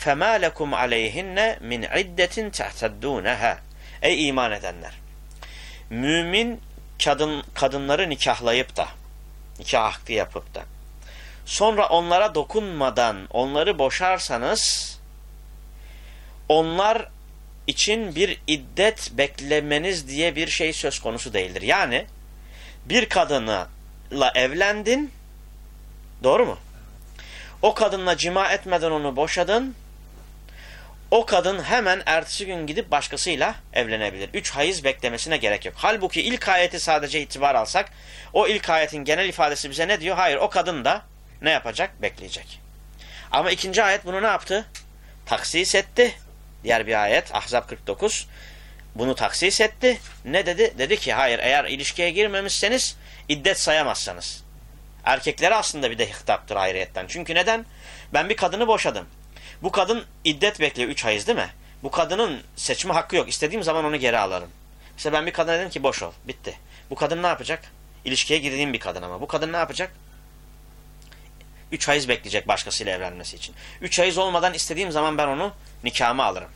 فَمَا لَكُمْ عَلَيْهِنَّ مِنْ عِدَّةٍ تَعْتَدُّونَهَا Ey iman edenler! Mümin kadın, kadınları nikahlayıp da, nikah akdi yapıp da, sonra onlara dokunmadan onları boşarsanız, onlar için bir iddet beklemeniz diye bir şey söz konusu değildir. Yani bir kadınla evlendin, doğru mu? O kadınla cima etmeden onu boşadın, o kadın hemen ertesi gün gidip başkasıyla evlenebilir. Üç hayız beklemesine gerek yok. Halbuki ilk ayeti sadece itibar alsak, o ilk ayetin genel ifadesi bize ne diyor? Hayır o kadın da ne yapacak? Bekleyecek. Ama ikinci ayet bunu ne yaptı? Taksis etti. Diğer bir ayet Ahzab 49 bunu taksis etti. Ne dedi? Dedi ki hayır eğer ilişkiye girmemişseniz iddet sayamazsanız. Erkeklere aslında bir de hitaptır ayrıyetten. Çünkü neden? Ben bir kadını boşadım. Bu kadın iddet bekliyor 3 ayız değil mi? Bu kadının seçme hakkı yok. İstediğim zaman onu geri alırım. Mesela ben bir kadına dedim ki boş ol. Bitti. Bu kadın ne yapacak? İlişkiye girdiğim bir kadın ama. Bu kadın ne yapacak? 3 ayız bekleyecek başkasıyla evlenmesi için. 3 ayız olmadan istediğim zaman ben onu nikahıma alırım.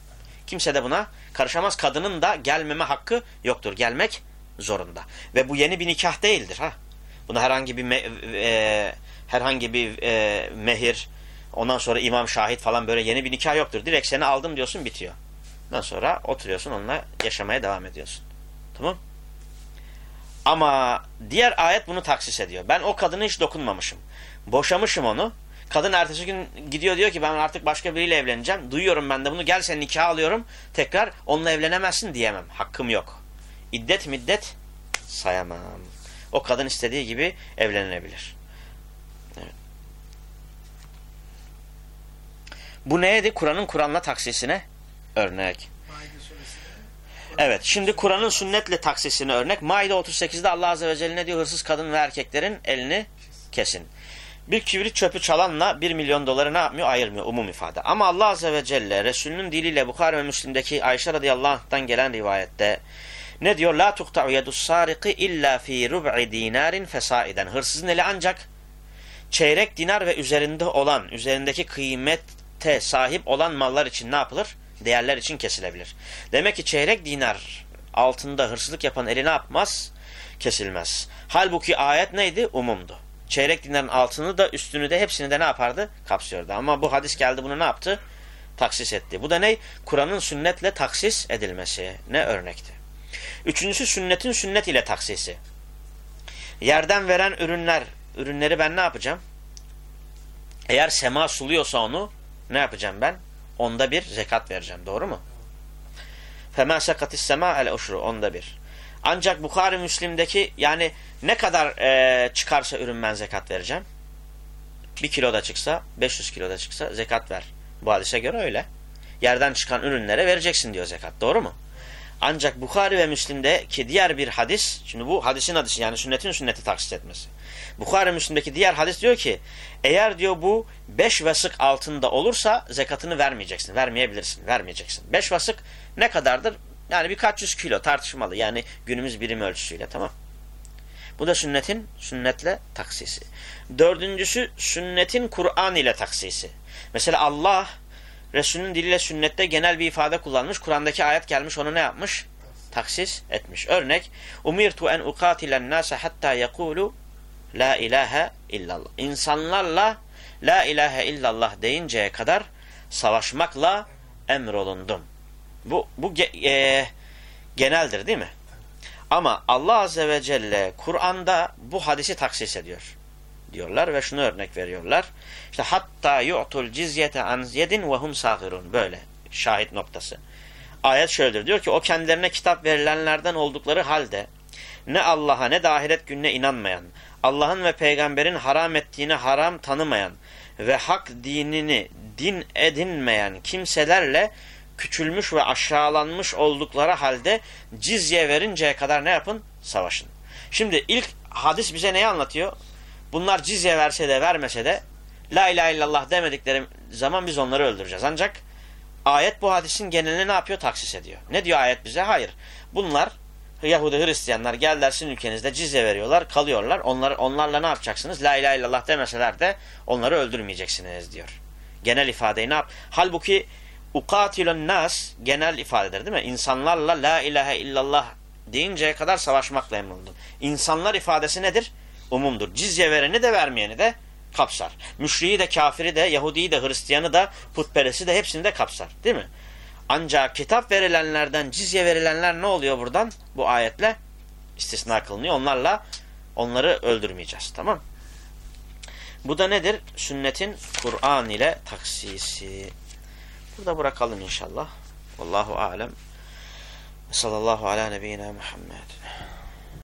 Kimse de buna karışamaz. Kadının da gelmeme hakkı yoktur. Gelmek zorunda. Ve bu yeni bir nikah değildir. ha. Buna herhangi bir e, herhangi bir e, mehir, ondan sonra imam şahit falan böyle yeni bir nikah yoktur. Direkt seni aldım diyorsun bitiyor. Ondan sonra oturuyorsun onunla yaşamaya devam ediyorsun. Tamam? Ama diğer ayet bunu taksis ediyor. Ben o kadına hiç dokunmamışım. Boşamışım onu. Kadın ertesi gün gidiyor diyor ki ben artık başka biriyle evleneceğim. Duyuyorum ben de bunu. Gel sen nikah alıyorum. Tekrar onunla evlenemezsin diyemem. Hakkım yok. İddet middet sayamam. O kadın istediği gibi evlenilebilir. Evet. Bu neydi? Kur'an'ın Kur'an'la taksisine örnek. Evet şimdi Kur'an'ın sünnetle taksisine örnek. Maide 38'de Allah Azze ve Celle ne diyor? Hırsız kadın ve erkeklerin elini kesin. Bir kibrit çöpü çalanla bir milyon doları ne yapmıyor? Ayırmıyor umum ifade. Ama Allah Azze ve Celle Resulünün diliyle Bukhari ve Müslim'deki Ayşe radıyallahu anh'tan gelen rivayette ne diyor? La tuqta'u yedus sariki illa fi rub'i dinarin fesaiden. Hırsızın eli ancak çeyrek dinar ve üzerinde olan, üzerindeki kıymete sahip olan mallar için ne yapılır? Değerler için kesilebilir. Demek ki çeyrek dinar altında hırsızlık yapan eli ne yapmaz? Kesilmez. Halbuki ayet neydi? Umumdu. Çeyrek dinarın altını da üstünü de hepsini de ne yapardı? Kapsıyordu. Ama bu hadis geldi bunu ne yaptı? Taksis etti. Bu da ne? Kur'an'ın sünnetle taksis edilmesi. Ne örnekti? Üçüncüsü sünnetin sünnet ile taksisi. Yerden veren ürünler, ürünleri ben ne yapacağım? Eğer sema suluyorsa onu ne yapacağım ben? Onda bir zekat vereceğim. Doğru mu? Sekatis sema el uşru. Onda bir. Ancak Bukhari Müslim'deki yani ne kadar e, çıkarsa ürün ben zekat vereceğim? Bir kilo da çıksa, 500 kilo da çıksa zekat ver. Bu hadise göre öyle. Yerden çıkan ürünlere vereceksin diyor zekat. Doğru mu? Ancak Bukhari ve Müslim'deki diğer bir hadis, şimdi bu hadisin hadisi yani sünnetin sünneti taksit etmesi. Bukhari Müslim'deki diğer hadis diyor ki, eğer diyor bu beş vasık altında olursa zekatını vermeyeceksin, vermeyebilirsin, vermeyeceksin. Beş vasık ne kadardır? Yani birkaç yüz kilo tartışmalı. Yani günümüz birim ölçüsüyle tamam. Bu da sünnetin sünnetle taksisi. Dördüncüsü sünnetin Kur'an ile taksisi. Mesela Allah Resulünün diliyle sünnette genel bir ifade kullanmış. Kur'an'daki ayet gelmiş onu ne yapmış? Taksis etmiş. Örnek Umirtu en ukatilen nase hatta yekulu la ilahe illallah. İnsanlarla la ilahe illallah deyinceye kadar savaşmakla emrolundum. Bu, bu e, geneldir değil mi? Ama Allah Azze ve Celle Kur'an'da bu hadisi taksis ediyor. Diyorlar ve şunu örnek veriyorlar. İşte hatta yu'tul cizyete an yedin ve hum sagirun. Böyle şahit noktası. Ayet şöyledir. Diyor ki o kendilerine kitap verilenlerden oldukları halde ne Allah'a ne de ahiret gününe inanmayan, Allah'ın ve peygamberin haram ettiğini haram tanımayan ve hak dinini din edinmeyen kimselerle küçülmüş ve aşağılanmış oldukları halde cizye verinceye kadar ne yapın? Savaşın. Şimdi ilk hadis bize neyi anlatıyor? Bunlar cizye verse de vermese de la ilahe illallah demedikleri zaman biz onları öldüreceğiz. Ancak ayet bu hadisin genelini ne yapıyor? Taksis ediyor. Ne diyor ayet bize? Hayır. Bunlar Yahudi Hristiyanlar geldiler sizin ülkenizde cizye veriyorlar, kalıyorlar. Onlar, onlarla ne yapacaksınız? La ilahe illallah demeseler de onları öldürmeyeceksiniz diyor. Genel ifadeyi ne yap? Halbuki ukatilun nas genel ifadedir değil mi? İnsanlarla la ilahe illallah deyinceye kadar savaşmakla emrolundun. İnsanlar ifadesi nedir? Umumdur. Cizye vereni de vermeyeni de kapsar. Müşriği de kafiri de Yahudiyi de Hristiyanı da putperesi de hepsini de kapsar. Değil mi? Ancak kitap verilenlerden cizye verilenler ne oluyor buradan? Bu ayetle istisna kılınıyor. Onlarla onları öldürmeyeceğiz. Tamam Bu da nedir? Sünnetin Kur'an ile taksisi. Burada bırakalım inşallah. Vallahu alem. Sallallahu ala nebiyyina Muhammed.